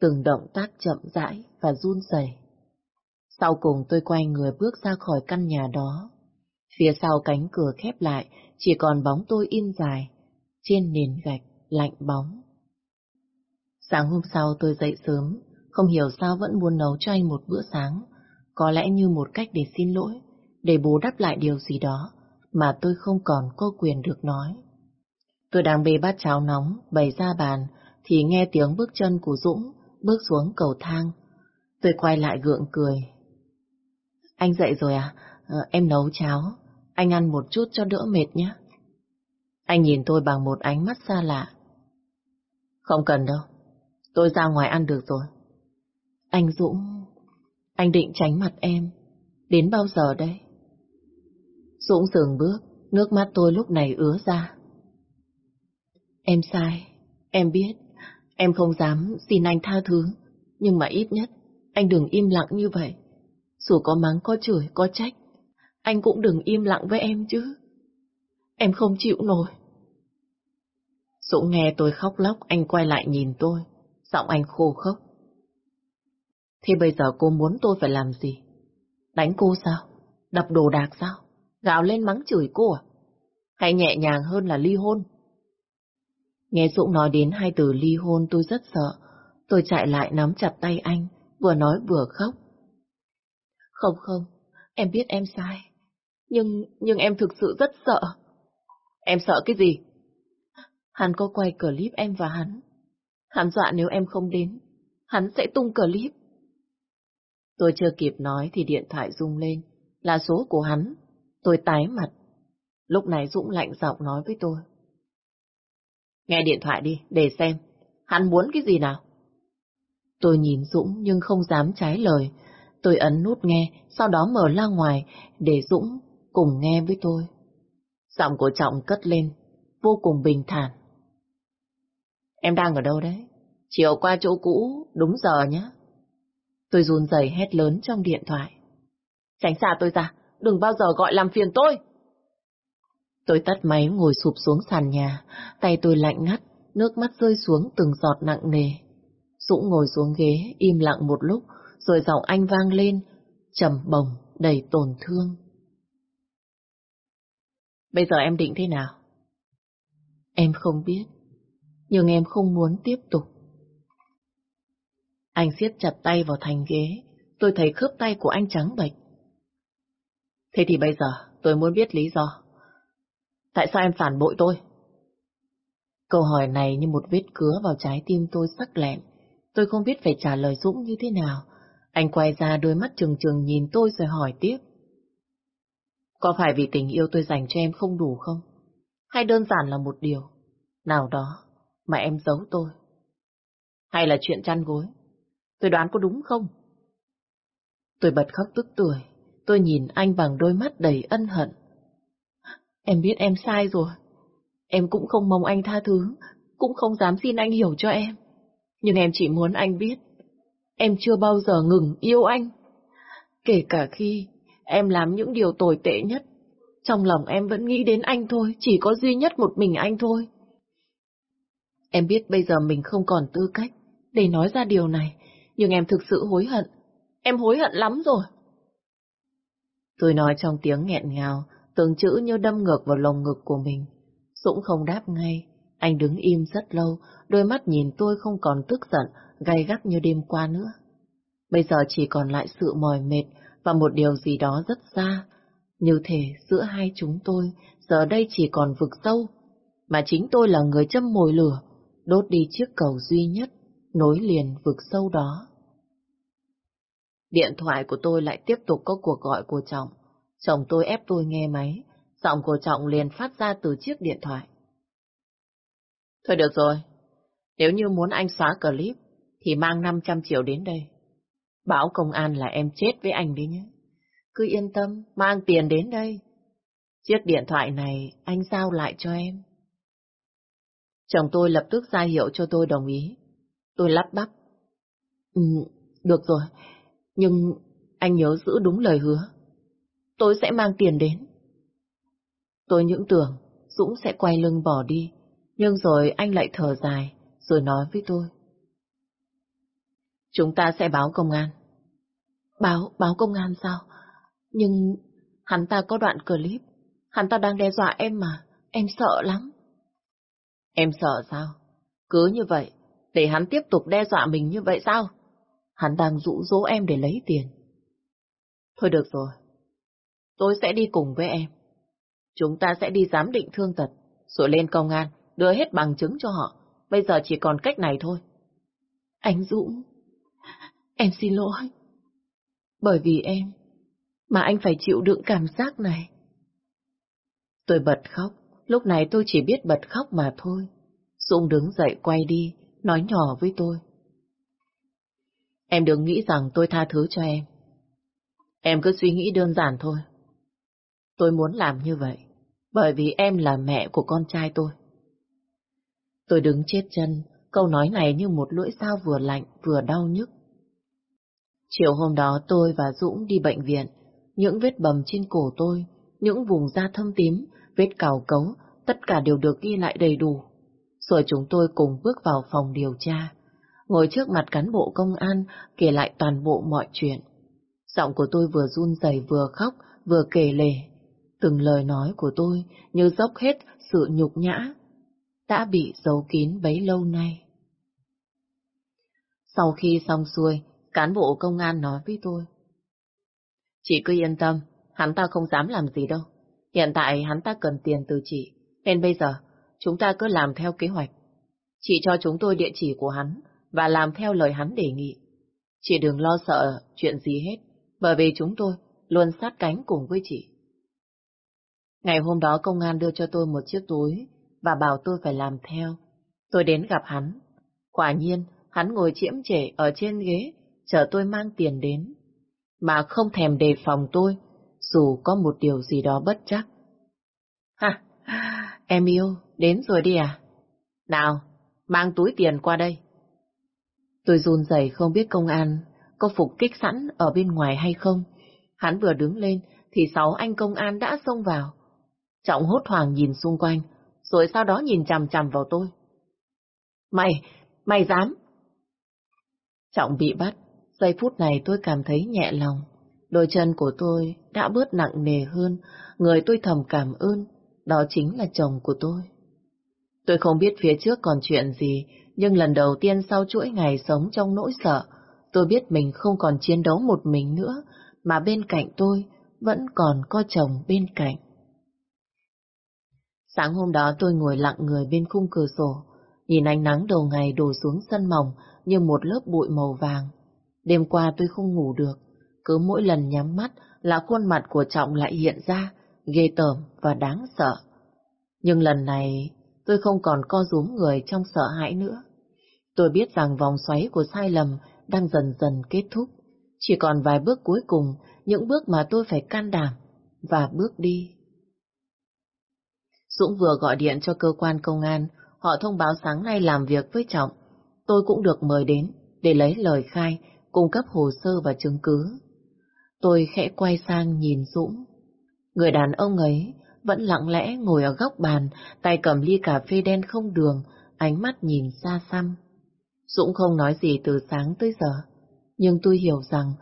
Từng động tác chậm rãi và run rẩy. Sau cùng tôi quay người bước ra khỏi căn nhà đó. Phía sau cánh cửa khép lại, chỉ còn bóng tôi in dài, trên nền gạch, lạnh bóng. Sáng hôm sau tôi dậy sớm, không hiểu sao vẫn muốn nấu cho anh một bữa sáng, có lẽ như một cách để xin lỗi, để bù đắp lại điều gì đó mà tôi không còn có quyền được nói. Tôi đang bê bát cháo nóng, bày ra bàn, thì nghe tiếng bước chân của Dũng bước xuống cầu thang. Tôi quay lại gượng cười. Anh dậy rồi à? à em nấu cháo. Anh ăn một chút cho đỡ mệt nhé. Anh nhìn tôi bằng một ánh mắt xa lạ. Không cần đâu. Tôi ra ngoài ăn được rồi. Anh Dũng, anh định tránh mặt em. Đến bao giờ đây? Dũng dừng bước, nước mắt tôi lúc này ứa ra. Em sai, em biết, em không dám xin anh tha thứ, nhưng mà ít nhất anh đừng im lặng như vậy. Dù có mắng, có chửi, có trách, anh cũng đừng im lặng với em chứ. Em không chịu nổi. Dũng nghe tôi khóc lóc, anh quay lại nhìn tôi, giọng anh khô khốc. Thế bây giờ cô muốn tôi phải làm gì? Đánh cô sao? Đập đồ đạc sao? Gào lên mắng chửi cô à? Hay nhẹ nhàng hơn là ly hôn? Nghe Dũng nói đến hai từ ly hôn tôi rất sợ. Tôi chạy lại nắm chặt tay anh, vừa nói vừa khóc. Không không, em biết em sai. Nhưng, nhưng em thực sự rất sợ. Em sợ cái gì? Hắn có quay clip em và hắn. Hắn dọa nếu em không đến, hắn sẽ tung clip. Tôi chưa kịp nói thì điện thoại rung lên, là số của hắn. Tôi tái mặt. Lúc này Dũng lạnh giọng nói với tôi. Nghe điện thoại đi, để xem. Hắn muốn cái gì nào? Tôi nhìn Dũng nhưng không dám trái lời. Tôi ấn nút nghe, sau đó mở la ngoài để Dũng cùng nghe với tôi. Giọng của Trọng cất lên, vô cùng bình thản. Em đang ở đâu đấy? Chiều qua chỗ cũ, đúng giờ nhé. Tôi run rẩy hét lớn trong điện thoại. Tránh xa tôi ra, đừng bao giờ gọi làm phiền tôi. Tôi tắt máy ngồi sụp xuống sàn nhà, tay tôi lạnh ngắt, nước mắt rơi xuống từng giọt nặng nề. Dũng ngồi xuống ghế, im lặng một lúc, rồi giọng anh vang lên, trầm bồng, đầy tổn thương. Bây giờ em định thế nào? Em không biết, nhưng em không muốn tiếp tục. Anh siết chặt tay vào thành ghế, tôi thấy khớp tay của anh trắng bệch. Thế thì bây giờ tôi muốn biết lý do. Tại sao em phản bội tôi? Câu hỏi này như một vết cứa vào trái tim tôi sắc lẹm. Tôi không biết phải trả lời Dũng như thế nào. Anh quay ra đôi mắt trừng trừng nhìn tôi rồi hỏi tiếp. Có phải vì tình yêu tôi dành cho em không đủ không? Hay đơn giản là một điều nào đó, mà em giấu tôi? Hay là chuyện chăn gối? Tôi đoán có đúng không? Tôi bật khóc tức tuổi. Tôi nhìn anh bằng đôi mắt đầy ân hận. Em biết em sai rồi. Em cũng không mong anh tha thứ, cũng không dám xin anh hiểu cho em. Nhưng em chỉ muốn anh biết, em chưa bao giờ ngừng yêu anh. Kể cả khi em làm những điều tồi tệ nhất, trong lòng em vẫn nghĩ đến anh thôi, chỉ có duy nhất một mình anh thôi. Em biết bây giờ mình không còn tư cách để nói ra điều này, nhưng em thực sự hối hận. Em hối hận lắm rồi. Tôi nói trong tiếng nghẹn ngào, từng chữ như đâm ngược vào lồng ngực của mình. Dũng không đáp ngay, anh đứng im rất lâu, đôi mắt nhìn tôi không còn tức giận, gay gắt như đêm qua nữa. Bây giờ chỉ còn lại sự mỏi mệt và một điều gì đó rất xa. Như thể giữa hai chúng tôi, giờ đây chỉ còn vực sâu, mà chính tôi là người châm mồi lửa, đốt đi chiếc cầu duy nhất, nối liền vực sâu đó. Điện thoại của tôi lại tiếp tục có cuộc gọi của chồng. Chồng tôi ép tôi nghe máy, giọng của Trọng liền phát ra từ chiếc điện thoại. Thôi được rồi, nếu như muốn anh xóa clip, thì mang 500 triệu đến đây. Bảo công an là em chết với anh đi nhé. Cứ yên tâm, mang tiền đến đây. Chiếc điện thoại này anh giao lại cho em. Chồng tôi lập tức ra hiệu cho tôi đồng ý. Tôi lắp bắp. Ừ, được rồi, nhưng anh nhớ giữ đúng lời hứa. Tôi sẽ mang tiền đến. Tôi những tưởng Dũng sẽ quay lưng bỏ đi, nhưng rồi anh lại thở dài, rồi nói với tôi. Chúng ta sẽ báo công an. Báo, báo công an sao? Nhưng hắn ta có đoạn clip, hắn ta đang đe dọa em mà, em sợ lắm. Em sợ sao? Cứ như vậy, để hắn tiếp tục đe dọa mình như vậy sao? Hắn đang dụ dỗ em để lấy tiền. Thôi được rồi, tôi sẽ đi cùng với em. Chúng ta sẽ đi giám định thương tật, rồi lên công an, đưa hết bằng chứng cho họ. Bây giờ chỉ còn cách này thôi. Anh Dũng, em xin lỗi. Bởi vì em, mà anh phải chịu đựng cảm giác này. Tôi bật khóc, lúc này tôi chỉ biết bật khóc mà thôi. Dũng đứng dậy quay đi, nói nhỏ với tôi. Em đừng nghĩ rằng tôi tha thứ cho em. Em cứ suy nghĩ đơn giản thôi. Tôi muốn làm như vậy, bởi vì em là mẹ của con trai tôi. Tôi đứng chết chân, câu nói này như một lưỡi dao vừa lạnh vừa đau nhức. Chiều hôm đó tôi và Dũng đi bệnh viện, những vết bầm trên cổ tôi, những vùng da thâm tím, vết cào cấu, tất cả đều được ghi lại đầy đủ. Rồi chúng tôi cùng bước vào phòng điều tra, ngồi trước mặt cán bộ công an kể lại toàn bộ mọi chuyện. Giọng của tôi vừa run rẩy vừa khóc, vừa kể lể. Từng lời nói của tôi như dốc hết sự nhục nhã, đã bị giấu kín bấy lâu nay. Sau khi xong xuôi, cán bộ công an nói với tôi. Chị cứ yên tâm, hắn ta không dám làm gì đâu. Hiện tại hắn ta cần tiền từ chị, nên bây giờ chúng ta cứ làm theo kế hoạch. Chị cho chúng tôi địa chỉ của hắn và làm theo lời hắn đề nghị. Chị đừng lo sợ chuyện gì hết, bởi vì chúng tôi luôn sát cánh cùng với chị. Ngày hôm đó công an đưa cho tôi một chiếc túi và bảo tôi phải làm theo. Tôi đến gặp hắn. Quả nhiên, hắn ngồi chiếm trễ ở trên ghế, chờ tôi mang tiền đến. Mà không thèm đề phòng tôi, dù có một điều gì đó bất chắc. Ha, em yêu, đến rồi đi à? Nào, mang túi tiền qua đây. Tôi run rẩy không biết công an có phục kích sẵn ở bên ngoài hay không. Hắn vừa đứng lên thì sáu anh công an đã xông vào. Trọng hốt hoảng nhìn xung quanh, rồi sau đó nhìn chằm chằm vào tôi. Mày, mày dám? Trọng bị bắt, giây phút này tôi cảm thấy nhẹ lòng. Đôi chân của tôi đã bớt nặng nề hơn, người tôi thầm cảm ơn, đó chính là chồng của tôi. Tôi không biết phía trước còn chuyện gì, nhưng lần đầu tiên sau chuỗi ngày sống trong nỗi sợ, tôi biết mình không còn chiến đấu một mình nữa, mà bên cạnh tôi vẫn còn có chồng bên cạnh. Sáng hôm đó tôi ngồi lặng người bên khung cửa sổ, nhìn ánh nắng đầu ngày đổ xuống sân mỏng như một lớp bụi màu vàng. Đêm qua tôi không ngủ được, cứ mỗi lần nhắm mắt là khuôn mặt của Trọng lại hiện ra, ghê tởm và đáng sợ. Nhưng lần này tôi không còn co rúm người trong sợ hãi nữa. Tôi biết rằng vòng xoáy của sai lầm đang dần dần kết thúc. Chỉ còn vài bước cuối cùng, những bước mà tôi phải can đảm và bước đi. Dũng vừa gọi điện cho cơ quan công an, họ thông báo sáng nay làm việc với Trọng. Tôi cũng được mời đến để lấy lời khai, cung cấp hồ sơ và chứng cứ. Tôi khẽ quay sang nhìn Dũng. Người đàn ông ấy vẫn lặng lẽ ngồi ở góc bàn, tay cầm ly cà phê đen không đường, ánh mắt nhìn xa xăm. Dũng không nói gì từ sáng tới giờ, nhưng tôi hiểu rằng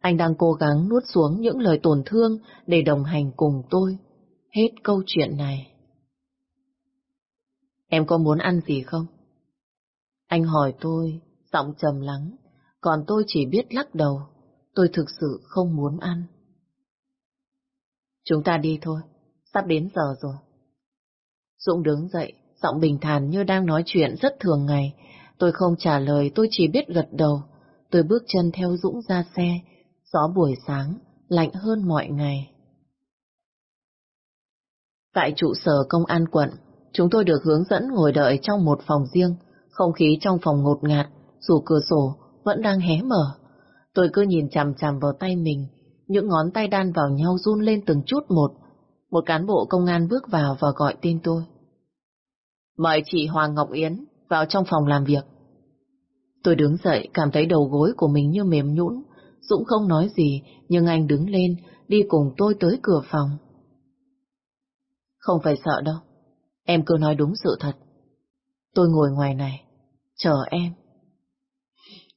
anh đang cố gắng nuốt xuống những lời tổn thương để đồng hành cùng tôi. Hết câu chuyện này. Em có muốn ăn gì không? Anh hỏi tôi, giọng trầm lắng, còn tôi chỉ biết lắc đầu. Tôi thực sự không muốn ăn. Chúng ta đi thôi, sắp đến giờ rồi. Dũng đứng dậy, giọng bình thản như đang nói chuyện rất thường ngày. Tôi không trả lời, tôi chỉ biết gật đầu. Tôi bước chân theo Dũng ra xe, gió buổi sáng, lạnh hơn mọi ngày. Tại trụ sở công an quận, Chúng tôi được hướng dẫn ngồi đợi trong một phòng riêng, không khí trong phòng ngột ngạt, dù cửa sổ vẫn đang hé mở. Tôi cứ nhìn chằm chằm vào tay mình, những ngón tay đan vào nhau run lên từng chút một. Một cán bộ công an bước vào và gọi tên tôi. Mời chị Hoàng Ngọc Yến vào trong phòng làm việc. Tôi đứng dậy, cảm thấy đầu gối của mình như mềm nhũn. Dũng không nói gì, nhưng anh đứng lên, đi cùng tôi tới cửa phòng. Không phải sợ đâu. Em cứ nói đúng sự thật. Tôi ngồi ngoài này, chờ em.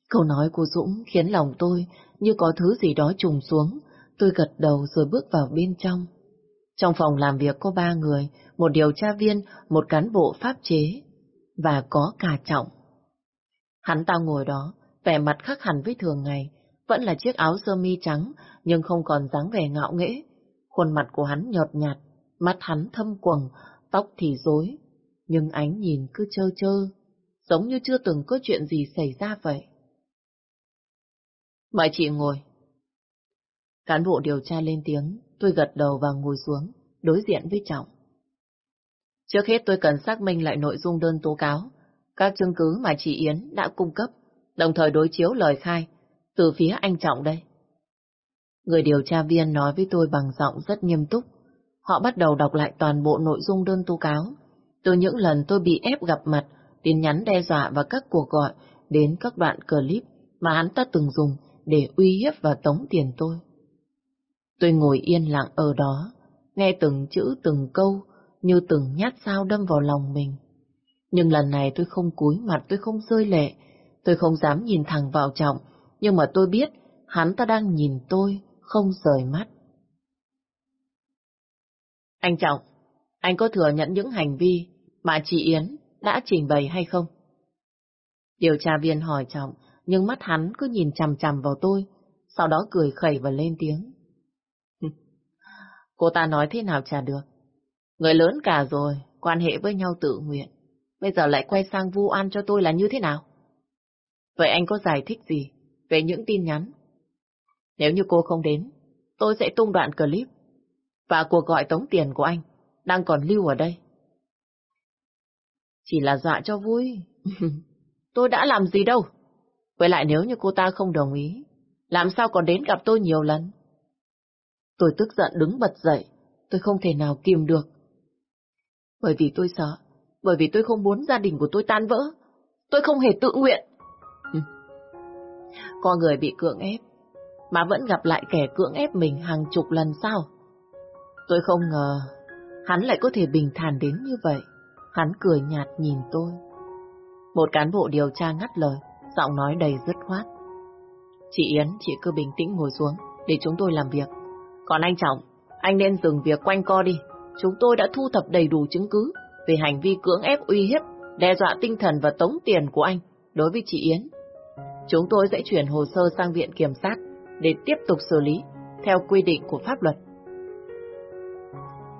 Câu nói của Dũng khiến lòng tôi như có thứ gì đó trùng xuống. Tôi gật đầu rồi bước vào bên trong. Trong phòng làm việc có ba người, một điều tra viên, một cán bộ pháp chế, và có cả trọng. Hắn ta ngồi đó, vẻ mặt khác hẳn với thường ngày, vẫn là chiếc áo sơ mi trắng, nhưng không còn dáng vẻ ngạo nghễ. Khuôn mặt của hắn nhợt nhạt, mắt hắn thâm quầng, tóc thì rối, nhưng ánh nhìn cứ trơ trơ, giống như chưa từng có chuyện gì xảy ra vậy. Mời chị ngồi. Cán bộ điều tra lên tiếng, tôi gật đầu và ngồi xuống, đối diện với Trọng. Trước hết tôi cần xác minh lại nội dung đơn tố cáo, các chứng cứ mà chị Yến đã cung cấp, đồng thời đối chiếu lời khai từ phía anh Trọng đây. Người điều tra viên nói với tôi bằng giọng rất nghiêm túc. Họ bắt đầu đọc lại toàn bộ nội dung đơn tố cáo. Từ những lần tôi bị ép gặp mặt, tin nhắn đe dọa và các cuộc gọi đến các đoạn clip mà hắn ta từng dùng để uy hiếp và tống tiền tôi. Tôi ngồi yên lặng ở đó, nghe từng chữ từng câu như từng nhát sao đâm vào lòng mình. Nhưng lần này tôi không cúi mặt, tôi không rơi lệ, tôi không dám nhìn thẳng vào trọng, nhưng mà tôi biết hắn ta đang nhìn tôi, không rời mắt. Anh Trọng, anh có thừa nhận những hành vi mà chị Yến đã trình bày hay không? Điều tra viên hỏi Trọng, nhưng mắt hắn cứ nhìn chằm chằm vào tôi, sau đó cười khẩy và lên tiếng. Cô ta nói thế nào trả được? Người lớn cả rồi, quan hệ với nhau tự nguyện. Bây giờ lại quay sang vu an cho tôi là như thế nào? Vậy anh có giải thích gì về những tin nhắn? Nếu như cô không đến, tôi sẽ tung đoạn clip và cuộc gọi tống tiền của anh đang còn lưu ở đây. Chỉ là dọa cho vui. tôi đã làm gì đâu. Với lại nếu như cô ta không đồng ý, làm sao còn đến gặp tôi nhiều lần? Tôi tức giận đứng bật dậy, tôi không thể nào kìm được. Bởi vì tôi sợ, bởi vì tôi không muốn gia đình của tôi tan vỡ. Tôi không hề tự nguyện. Có người bị cưỡng ép, mà vẫn gặp lại kẻ cưỡng ép mình hàng chục lần sau. Tôi không ngờ hắn lại có thể bình thản đến như vậy. Hắn cười nhạt nhìn tôi. Một cán bộ điều tra ngắt lời, giọng nói đầy dứt khoát. Chị Yến, chị cứ bình tĩnh ngồi xuống để chúng tôi làm việc. Còn anh Trọng, anh nên dừng việc quanh co đi. Chúng tôi đã thu thập đầy đủ chứng cứ về hành vi cưỡng ép uy hiếp, đe dọa tinh thần và tống tiền của anh đối với chị Yến. Chúng tôi sẽ chuyển hồ sơ sang viện kiểm sát để tiếp tục xử lý theo quy định của pháp luật.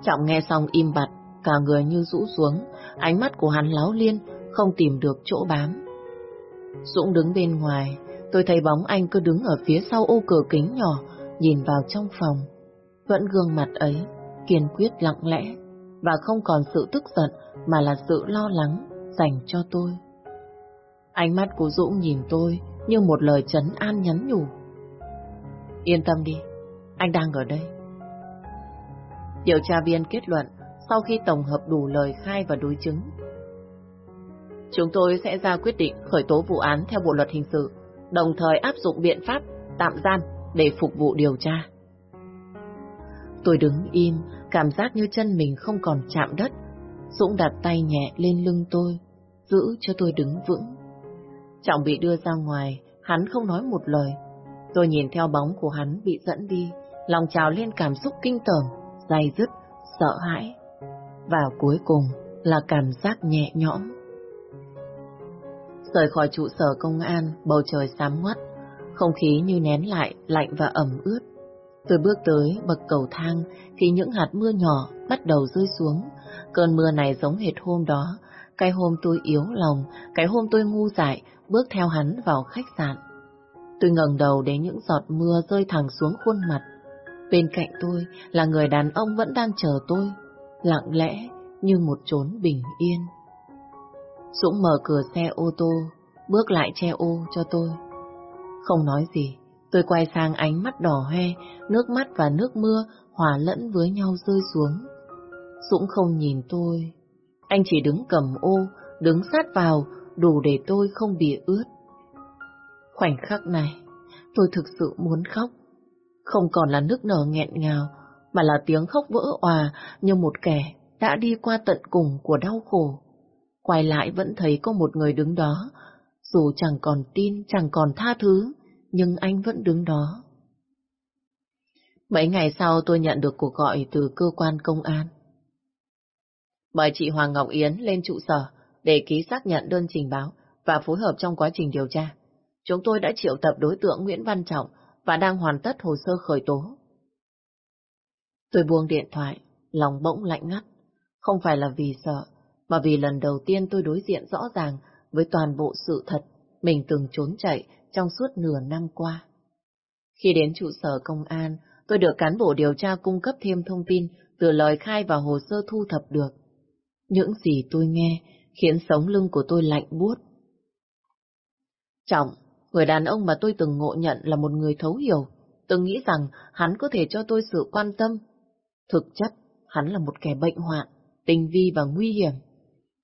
Trọng nghe xong im bặt, cả người như rũ xuống, ánh mắt của hắn láo liên, không tìm được chỗ bám. Dũng đứng bên ngoài, tôi thấy bóng anh cứ đứng ở phía sau ô cửa kính nhỏ, nhìn vào trong phòng. Vẫn gương mặt ấy, kiên quyết lặng lẽ, và không còn sự tức giận mà là sự lo lắng dành cho tôi. Ánh mắt của Dũng nhìn tôi như một lời trấn an nhắn nhủ. Yên tâm đi, anh đang ở đây. Điều tra viên kết luận sau khi tổng hợp đủ lời khai và đối chứng. Chúng tôi sẽ ra quyết định khởi tố vụ án theo Bộ Luật Hình sự, đồng thời áp dụng biện pháp tạm giam để phục vụ điều tra. Tôi đứng im, cảm giác như chân mình không còn chạm đất. Dũng đặt tay nhẹ lên lưng tôi, giữ cho tôi đứng vững. Trọng bị đưa ra ngoài, hắn không nói một lời. Tôi nhìn theo bóng của hắn bị dẫn đi, lòng trào lên cảm xúc kinh tởm, dày dứt, sợ hãi. Và cuối cùng là cảm giác nhẹ nhõm. Rời khỏi trụ sở công an, bầu trời xám ngoắt, không khí như nén lại, lạnh và ẩm ướt. Tôi bước tới bậc cầu thang thì những hạt mưa nhỏ bắt đầu rơi xuống. Cơn mưa này giống hệt hôm đó. Cái hôm tôi yếu lòng, cái hôm tôi ngu dại, bước theo hắn vào khách sạn. Tôi ngẩng đầu để những giọt mưa rơi thẳng xuống khuôn mặt. Bên cạnh tôi là người đàn ông vẫn đang chờ tôi, lặng lẽ như một chốn bình yên. Dũng mở cửa xe ô tô, bước lại che ô cho tôi. Không nói gì, tôi quay sang ánh mắt đỏ hoe, nước mắt và nước mưa hòa lẫn với nhau rơi xuống. Dũng không nhìn tôi. Anh chỉ đứng cầm ô, đứng sát vào, đủ để tôi không bị ướt. Khoảnh khắc này, tôi thực sự muốn khóc. Không còn là nước nở nghẹn ngào, mà là tiếng khóc vỡ òa như một kẻ đã đi qua tận cùng của đau khổ. Quay lại vẫn thấy có một người đứng đó, dù chẳng còn tin, chẳng còn tha thứ, nhưng anh vẫn đứng đó. Mấy ngày sau tôi nhận được cuộc gọi từ cơ quan công an. Mời chị Hoàng Ngọc Yến lên trụ sở để ký xác nhận đơn trình báo và phối hợp trong quá trình điều tra. Chúng tôi đã triệu tập đối tượng Nguyễn Văn Trọng và đang hoàn tất hồ sơ khởi tố. Tôi buông điện thoại, lòng bỗng lạnh ngắt. Không phải là vì sợ, mà vì lần đầu tiên tôi đối diện rõ ràng với toàn bộ sự thật mình từng trốn chạy trong suốt nửa năm qua. Khi đến trụ sở công an, tôi được cán bộ điều tra cung cấp thêm thông tin từ lời khai và hồ sơ thu thập được. Những gì tôi nghe khiến sống lưng của tôi lạnh buốt. Trọng, người đàn ông mà tôi từng ngộ nhận là một người thấu hiểu, từng nghĩ rằng hắn có thể cho tôi sự quan tâm. Thực chất, hắn là một kẻ bệnh hoạn, tinh vi và nguy hiểm.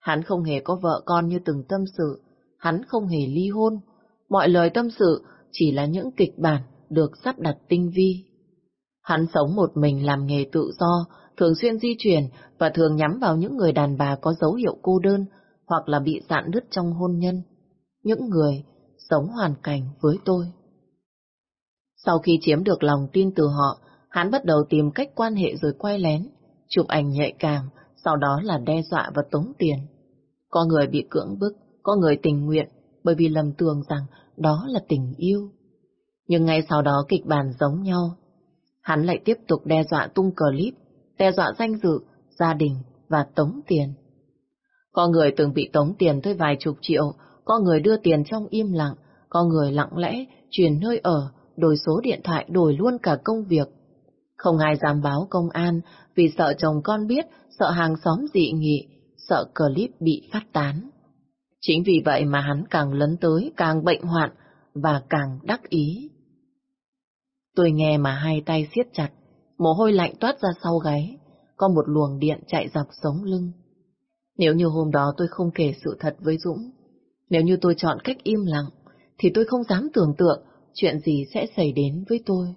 Hắn không hề có vợ con như từng tâm sự, hắn không hề ly hôn. Mọi lời tâm sự chỉ là những kịch bản được sắp đặt tinh vi. Hắn sống một mình làm nghề tự do, thường xuyên di chuyển và thường nhắm vào những người đàn bà có dấu hiệu cô đơn hoặc là bị dạn nứt trong hôn nhân. Những người sống hoàn cảnh với tôi. Sau khi chiếm được lòng tin từ họ, hắn bắt đầu tìm cách quan hệ rồi quay lén, chụp ảnh nhạy cảm, sau đó là đe dọa và tống tiền. Có người bị cưỡng bức, có người tình nguyện, bởi vì lầm tưởng rằng đó là tình yêu. Nhưng ngay sau đó kịch bản giống nhau. Hắn lại tiếp tục đe dọa tung clip, đe dọa danh dự, gia đình và tống tiền. Có người từng bị tống tiền tới vài chục triệu, có người đưa tiền trong im lặng, có người lặng lẽ chuyển nơi ở, đổi số điện thoại, đổi luôn cả công việc. Không ai dám báo công an vì sợ chồng con biết, sợ hàng xóm dị nghị, sợ clip bị phát tán. Chính vì vậy mà hắn càng lấn tới, càng bệnh hoạn và càng đắc ý. Tôi nghe mà hai tay siết chặt, mồ hôi lạnh toát ra sau gáy, có một luồng điện chạy dọc sống lưng. Nếu như hôm đó tôi không kể sự thật với Dũng, nếu như tôi chọn cách im lặng, thì tôi không dám tưởng tượng chuyện gì sẽ xảy đến với tôi.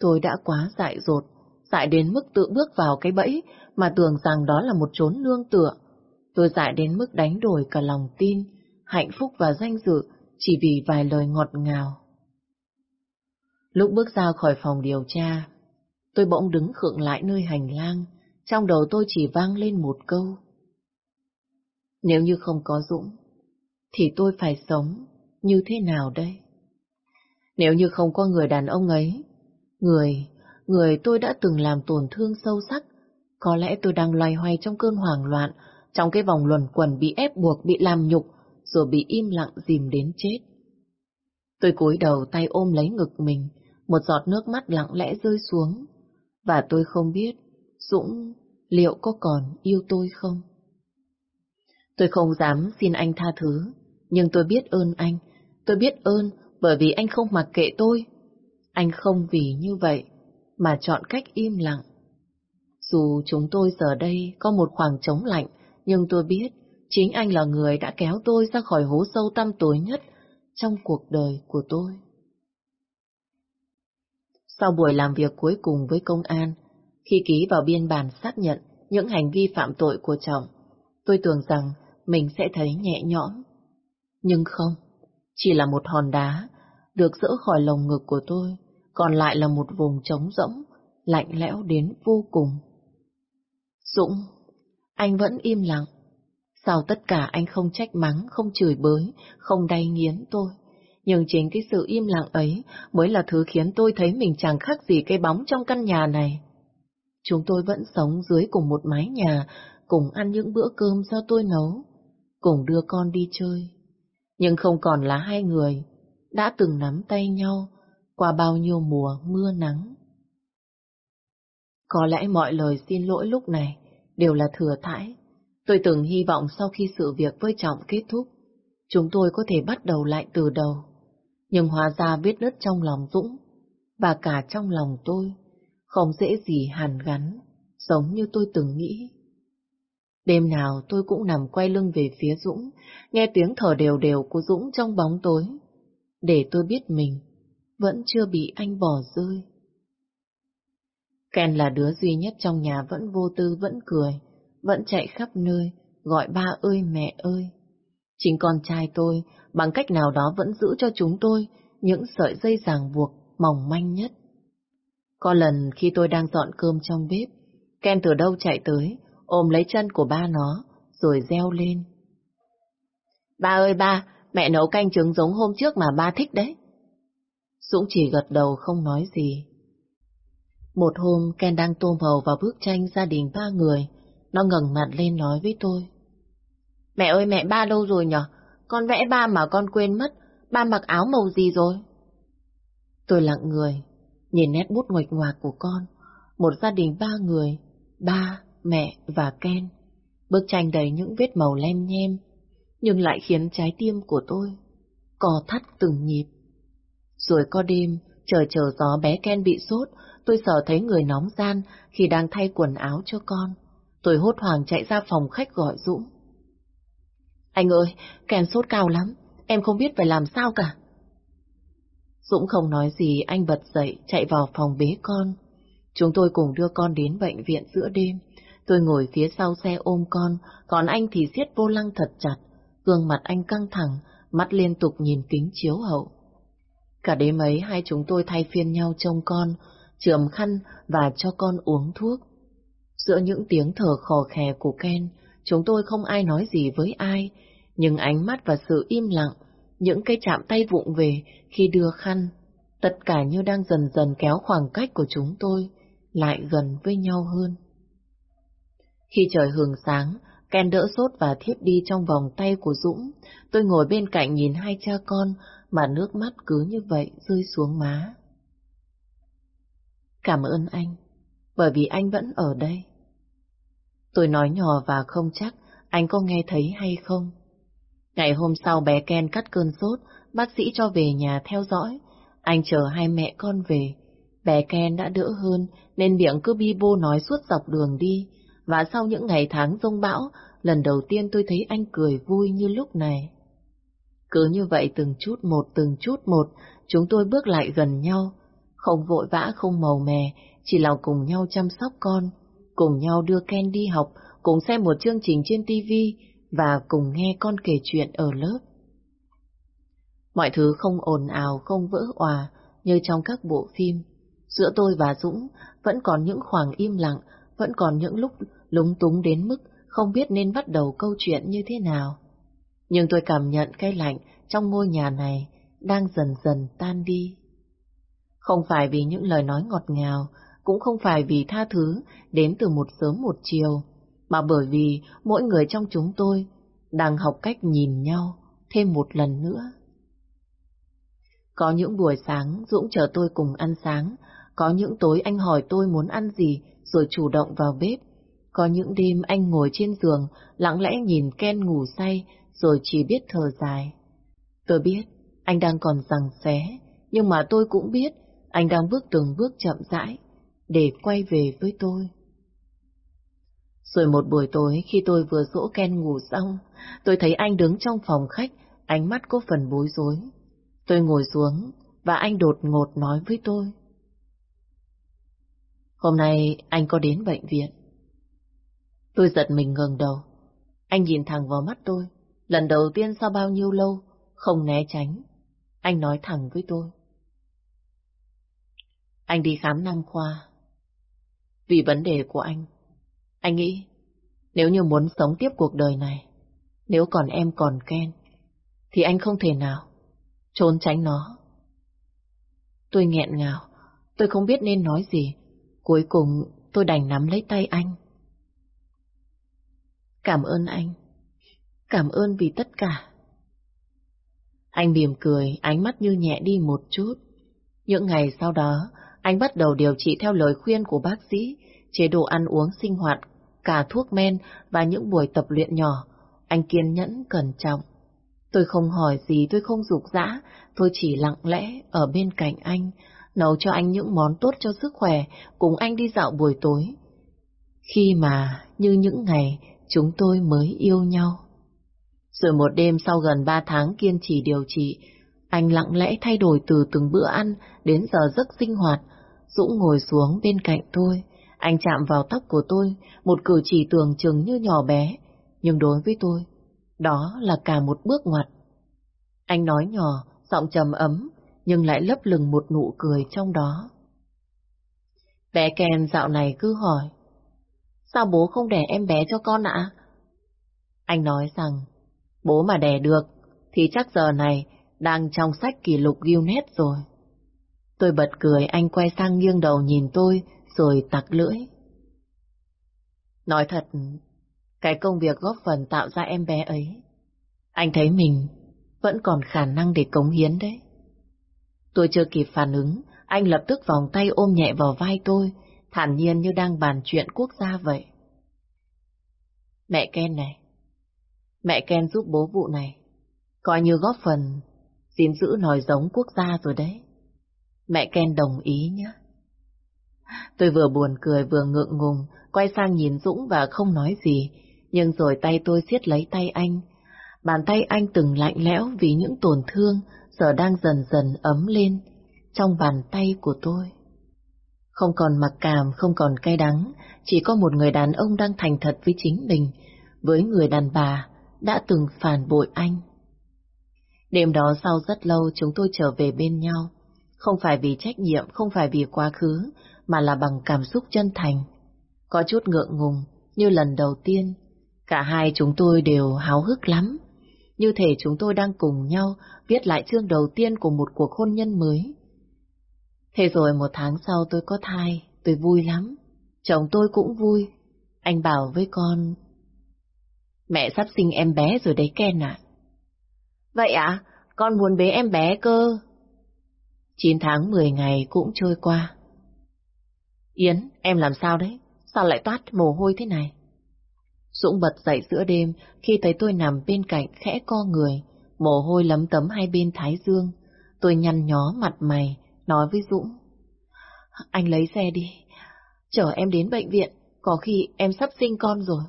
Tôi đã quá dại dột, dại đến mức tự bước vào cái bẫy mà tưởng rằng đó là một chốn nương tựa. Tôi dại đến mức đánh đổi cả lòng tin, hạnh phúc và danh dự chỉ vì vài lời ngọt ngào. Lúc bước ra khỏi phòng điều tra, tôi bỗng đứng khựng lại nơi hành lang, trong đầu tôi chỉ vang lên một câu. Nếu như không có Dũng, thì tôi phải sống như thế nào đây? Nếu như không có người đàn ông ấy, người, người tôi đã từng làm tổn thương sâu sắc, có lẽ tôi đang loay hoay trong cơn hoảng loạn, trong cái vòng luẩn quẩn bị ép buộc, bị làm nhục, rồi bị im lặng dìm đến chết. Tôi cúi đầu tay ôm lấy ngực mình, một giọt nước mắt lặng lẽ rơi xuống, và tôi không biết Dũng liệu có còn yêu tôi không? Tôi không dám xin anh tha thứ, nhưng tôi biết ơn anh, tôi biết ơn bởi vì anh không mặc kệ tôi. Anh không vì như vậy mà chọn cách im lặng. Dù chúng tôi giờ đây có một khoảng trống lạnh, nhưng tôi biết chính anh là người đã kéo tôi ra khỏi hố sâu tăm tối nhất trong cuộc đời của tôi. Sau buổi làm việc cuối cùng với công an, khi ký vào biên bản xác nhận những hành vi phạm tội của chồng, tôi tưởng rằng mình sẽ thấy nhẹ nhõm. Nhưng không, chỉ là một hòn đá được dỡ khỏi lồng ngực của tôi, còn lại là một vùng trống rỗng, lạnh lẽo đến vô cùng. Dũng, anh vẫn im lặng. Sao tất cả anh không trách mắng, không chửi bới, không đay nghiến tôi? Nhưng chính cái sự im lặng ấy mới là thứ khiến tôi thấy mình chẳng khác gì cái bóng trong căn nhà này. Chúng tôi vẫn sống dưới cùng một mái nhà, cùng ăn những bữa cơm do tôi nấu, cùng đưa con đi chơi. Nhưng không còn là hai người, đã từng nắm tay nhau qua bao nhiêu mùa mưa nắng. Có lẽ mọi lời xin lỗi lúc này đều là thừa thãi. Tôi từng hy vọng sau khi sự việc với Trọng kết thúc, chúng tôi có thể bắt đầu lại từ đầu. Nhưng hóa ra biết nứt trong lòng Dũng, và cả trong lòng tôi, không dễ gì hàn gắn, giống như tôi từng nghĩ. Đêm nào tôi cũng nằm quay lưng về phía Dũng, nghe tiếng thở đều đều của Dũng trong bóng tối, để tôi biết mình vẫn chưa bị anh bỏ rơi. Ken là đứa duy nhất trong nhà vẫn vô tư vẫn cười, vẫn chạy khắp nơi, gọi ba ơi mẹ ơi. Chính con trai tôi bằng cách nào đó vẫn giữ cho chúng tôi những sợi dây ràng buộc mỏng manh nhất. Có lần khi tôi đang dọn cơm trong bếp, Ken từ đâu chạy tới, ôm lấy chân của ba nó, rồi reo lên. Ba ơi ba, mẹ nấu canh trứng giống hôm trước mà ba thích đấy. Dũng chỉ gật đầu không nói gì. Một hôm, Ken đang tô màu vào bức tranh gia đình ba người. Nó ngẩng mặt lên nói với tôi. Mẹ ơi mẹ ba đâu rồi nhở? Con vẽ ba mà con quên mất. Ba mặc áo màu gì rồi? Tôi lặng người, nhìn nét bút ngoạch ngoạc của con. Một gia đình ba người, ba, mẹ và Ken. Bức tranh đầy những vết màu lem nhem, nhưng lại khiến trái tim của tôi cò thắt từng nhịp. Rồi có đêm, trời chờ gió bé Ken bị sốt, tôi sợ thấy người nóng gian khi đang thay quần áo cho con. Tôi hốt hoảng chạy ra phòng khách gọi Dũng. Anh ơi, Ken sốt cao lắm, em không biết phải làm sao cả. Dũng không nói gì, anh bật dậy, chạy vào phòng bế con. Chúng tôi cùng đưa con đến bệnh viện giữa đêm. Tôi ngồi phía sau xe ôm con, còn anh thì siết vô lăng thật chặt. Gương mặt anh căng thẳng, mắt liên tục nhìn kính chiếu hậu. Cả đêm ấy hai chúng tôi thay phiên nhau trông con, chườm khăn và cho con uống thuốc. Giữa những tiếng thở khò khè của Ken, chúng tôi không ai nói gì với ai, nhưng ánh mắt và sự im lặng, những cái chạm tay vụng về khi đưa khăn, tất cả như đang dần dần kéo khoảng cách của chúng tôi lại gần với nhau hơn. Khi trời hừng sáng, Ken đỡ sốt và thiếp đi trong vòng tay của Dũng. Tôi ngồi bên cạnh nhìn hai cha con mà nước mắt cứ như vậy rơi xuống má. Cảm ơn anh, bởi vì anh vẫn ở đây. Tôi nói nhỏ và không chắc anh có nghe thấy hay không. Ngày hôm sau bé Ken cắt cơn sốt, bác sĩ cho về nhà theo dõi. Anh chờ hai mẹ con về. Bé Ken đã đỡ hơn nên miệng cứ bi bô nói suốt dọc đường đi. Và sau những ngày tháng rông bão, lần đầu tiên tôi thấy anh cười vui như lúc này. Cứ như vậy từng chút một từng chút một, chúng tôi bước lại gần nhau. Không vội vã không màu mè, chỉ là cùng nhau chăm sóc con, cùng nhau đưa Ken đi học, cùng xem một chương trình trên tivi và cùng nghe con kể chuyện ở lớp. Mọi thứ không ồn ào, không vỡ òa như trong các bộ phim. Giữa tôi và Dũng vẫn còn những khoảng im lặng, vẫn còn những lúc lúng túng đến mức không biết nên bắt đầu câu chuyện như thế nào. Nhưng tôi cảm nhận cái lạnh trong ngôi nhà này đang dần dần tan đi. Không phải vì những lời nói ngọt ngào, cũng không phải vì tha thứ đến từ một sớm một chiều, mà bởi vì mỗi người trong chúng tôi đang học cách nhìn nhau thêm một lần nữa. Có những buổi sáng Dũng chờ tôi cùng ăn sáng, có những tối anh hỏi tôi muốn ăn gì rồi chủ động vào bếp. Có những đêm anh ngồi trên giường, lặng lẽ nhìn Ken ngủ say, rồi chỉ biết thở dài. Tôi biết, anh đang còn rằng xé, nhưng mà tôi cũng biết, anh đang bước từng bước chậm rãi, để quay về với tôi. Rồi một buổi tối khi tôi vừa dỗ Ken ngủ xong, tôi thấy anh đứng trong phòng khách, ánh mắt có phần bối rối. Tôi ngồi xuống và anh đột ngột nói với tôi. Hôm nay anh có đến bệnh viện. Tôi giật mình ngừng đầu. Anh nhìn thẳng vào mắt tôi. Lần đầu tiên sau bao nhiêu lâu, không né tránh. Anh nói thẳng với tôi. Anh đi khám năm khoa. Vì vấn đề của anh, anh nghĩ nếu như muốn sống tiếp cuộc đời này, nếu còn em còn Ken, thì anh không thể nào trốn tránh nó. Tôi nghẹn ngào, tôi không biết nên nói gì. Cuối cùng tôi đành nắm lấy tay anh. Cảm ơn anh. Cảm ơn vì tất cả. Anh mỉm cười, ánh mắt như nhẹ đi một chút. Những ngày sau đó, anh bắt đầu điều trị theo lời khuyên của bác sĩ, chế độ ăn uống sinh hoạt, cả thuốc men và những buổi tập luyện nhỏ. Anh kiên nhẫn, cẩn trọng. Tôi không hỏi gì, tôi không dục dã, tôi chỉ lặng lẽ ở bên cạnh anh, nấu cho anh những món tốt cho sức khỏe, cùng anh đi dạo buổi tối. Khi mà, như những ngày, chúng tôi mới yêu nhau. Rồi một đêm sau gần ba tháng kiên trì điều trị, anh lặng lẽ thay đổi từ từng bữa ăn đến giờ giấc sinh hoạt. Dũng ngồi xuống bên cạnh tôi, anh chạm vào tóc của tôi, một cử chỉ tưởng chừng như nhỏ bé, nhưng đối với tôi, đó là cả một bước ngoặt. Anh nói nhỏ, giọng trầm ấm, nhưng lại lấp lừng một nụ cười trong đó. Bé Ken dạo này cứ hỏi, sao bố không đẻ em bé cho con ạ? Anh nói rằng, bố mà đẻ được, thì chắc giờ này đang trong sách kỷ lục Guinness rồi. Tôi bật cười, anh quay sang nghiêng đầu nhìn tôi, rồi tặc lưỡi. Nói thật, cái công việc góp phần tạo ra em bé ấy, anh thấy mình vẫn còn khả năng để cống hiến đấy. Tôi chưa kịp phản ứng, anh lập tức vòng tay ôm nhẹ vào vai tôi, thản nhiên như đang bàn chuyện quốc gia vậy. Mẹ Ken này, mẹ Ken giúp bố vụ này, coi như góp phần xin giữ nòi giống quốc gia rồi đấy. Mẹ Ken đồng ý nhé. Tôi vừa buồn cười vừa ngượng ngùng, quay sang nhìn Dũng và không nói gì, nhưng rồi tay tôi siết lấy tay anh. Bàn tay anh từng lạnh lẽo vì những tổn thương, giờ đang dần dần ấm lên trong bàn tay của tôi. Không còn mặc cảm, không còn cay đắng, chỉ có một người đàn ông đang thành thật với chính mình, với người đàn bà đã từng phản bội anh. Đêm đó sau rất lâu chúng tôi trở về bên nhau, không phải vì trách nhiệm, không phải vì quá khứ, mà là bằng cảm xúc chân thành. Có chút ngượng ngùng, như lần đầu tiên, cả hai chúng tôi đều háo hức lắm. Như thể chúng tôi đang cùng nhau viết lại chương đầu tiên của một cuộc hôn nhân mới. Thế rồi một tháng sau tôi có thai, tôi vui lắm. Chồng tôi cũng vui. Anh bảo với con... Mẹ sắp sinh em bé rồi đấy Ken ạ. Vậy ạ? À? Con muốn bế em bé cơ. 9 tháng 10 ngày cũng trôi qua. Yến, em làm sao đấy? Sao lại toát mồ hôi thế này? Dũng bật dậy giữa đêm khi thấy tôi nằm bên cạnh khẽ co người, mồ hôi lấm tấm hai bên thái dương. Tôi nhăn nhó mặt mày, nói với Dũng. Anh lấy xe đi, chở em đến bệnh viện, có khi em sắp sinh con rồi.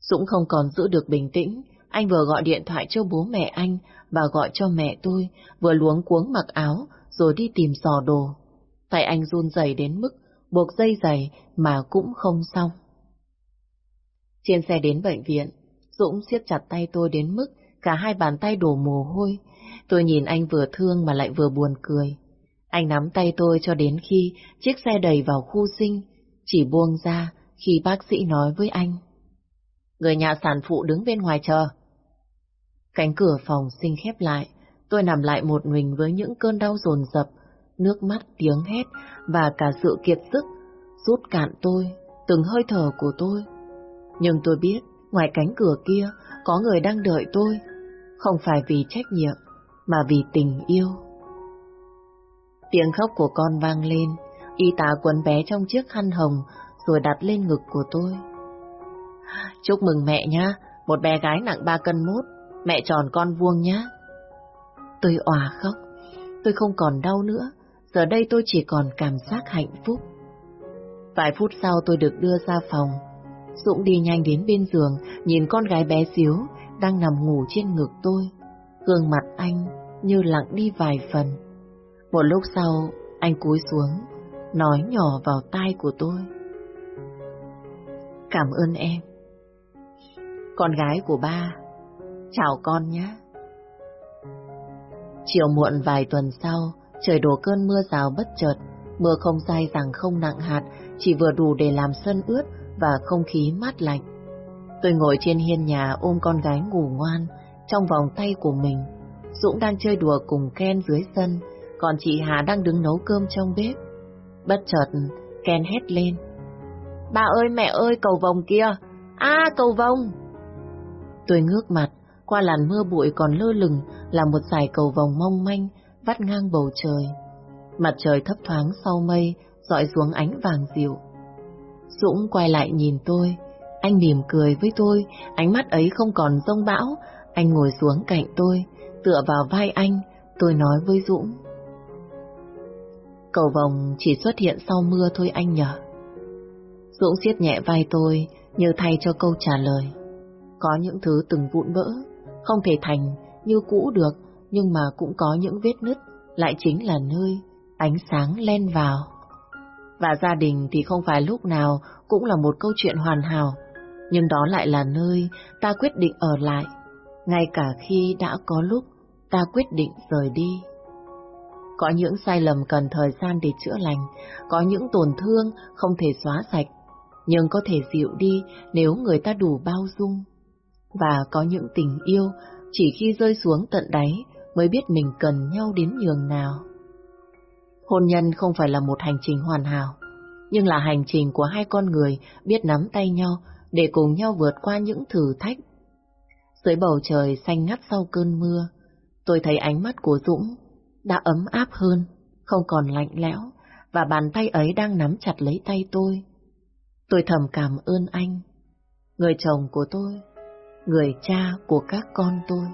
Dũng không còn giữ được bình tĩnh, anh vừa gọi điện thoại cho bố mẹ anh và gọi cho mẹ tôi, vừa luống cuống mặc áo rồi đi tìm giò đồ. Tay anh run rẩy đến mức buộc dây giày mà cũng không xong. Trên xe đến bệnh viện, Dũng siết chặt tay tôi đến mức cả hai bàn tay đổ mồ hôi. Tôi nhìn anh vừa thương mà lại vừa buồn cười. Anh nắm tay tôi cho đến khi chiếc xe đẩy vào khu sinh, chỉ buông ra khi bác sĩ nói với anh. Người nhà sản phụ đứng bên ngoài chờ. Cánh cửa phòng sinh khép lại, tôi nằm lại một mình với những cơn đau dồn dập, nước mắt tiếng hét và cả sự kiệt sức rút cạn tôi, từng hơi thở của tôi. Nhưng tôi biết, ngoài cánh cửa kia có người đang đợi tôi, không phải vì trách nhiệm, mà vì tình yêu. Tiếng khóc của con vang lên, y tá quấn bé trong chiếc khăn hồng rồi đặt lên ngực của tôi. Chúc mừng mẹ nhá, một bé gái nặng 3 cân mốt, mẹ tròn con vuông nhá. Tôi òa khóc, tôi không còn đau nữa, giờ đây tôi chỉ còn cảm giác hạnh phúc. Vài phút sau tôi được đưa ra phòng, Dũng đi nhanh đến bên giường, nhìn con gái bé xíu, đang nằm ngủ trên ngực tôi. Gương mặt anh như lặng đi vài phần. Một lúc sau, anh cúi xuống, nói nhỏ vào tai của tôi. Cảm ơn em. Con gái của ba, chào con nhé. Chiều muộn vài tuần sau, trời đổ cơn mưa rào bất chợt, mưa không dai rằng không nặng hạt, chỉ vừa đủ để làm sân ướt và không khí mát lạnh. Tôi ngồi trên hiên nhà ôm con gái ngủ ngoan trong vòng tay của mình. Dũng đang chơi đùa cùng Ken dưới sân, còn chị Hà đang đứng nấu cơm trong bếp. Bất chợt, Ken hét lên. Bà ơi mẹ ơi cầu vồng kia! À cầu vồng! Tôi ngước mặt, qua làn mưa bụi còn lơ lửng là một dải cầu vồng mong manh vắt ngang bầu trời. Mặt trời thấp thoáng sau mây, dọi xuống ánh vàng dịu. Dũng quay lại nhìn tôi, anh mỉm cười với tôi, ánh mắt ấy không còn rông bão, anh ngồi xuống cạnh tôi, tựa vào vai anh, tôi nói với Dũng. Cầu vồng chỉ xuất hiện sau mưa thôi anh nhở. Dũng siết nhẹ vai tôi như thay cho câu trả lời. Có những thứ từng vụn vỡ, không thể thành như cũ được, nhưng mà cũng có những vết nứt, lại chính là nơi ánh sáng len vào. Và gia đình thì không phải lúc nào cũng là một câu chuyện hoàn hảo, nhưng đó lại là nơi ta quyết định ở lại, ngay cả khi đã có lúc ta quyết định rời đi. Có những sai lầm cần thời gian để chữa lành, có những tổn thương không thể xóa sạch, nhưng có thể dịu đi nếu người ta đủ bao dung. Và có những tình yêu chỉ khi rơi xuống tận đáy mới biết mình cần nhau đến nhường nào. Hôn nhân không phải là một hành trình hoàn hảo, nhưng là hành trình của hai con người biết nắm tay nhau để cùng nhau vượt qua những thử thách. Dưới bầu trời xanh ngắt sau cơn mưa, tôi thấy ánh mắt của Dũng đã ấm áp hơn, không còn lạnh lẽo, và bàn tay ấy đang nắm chặt lấy tay tôi. Tôi thầm cảm ơn anh, người chồng của tôi, người cha của các con tôi.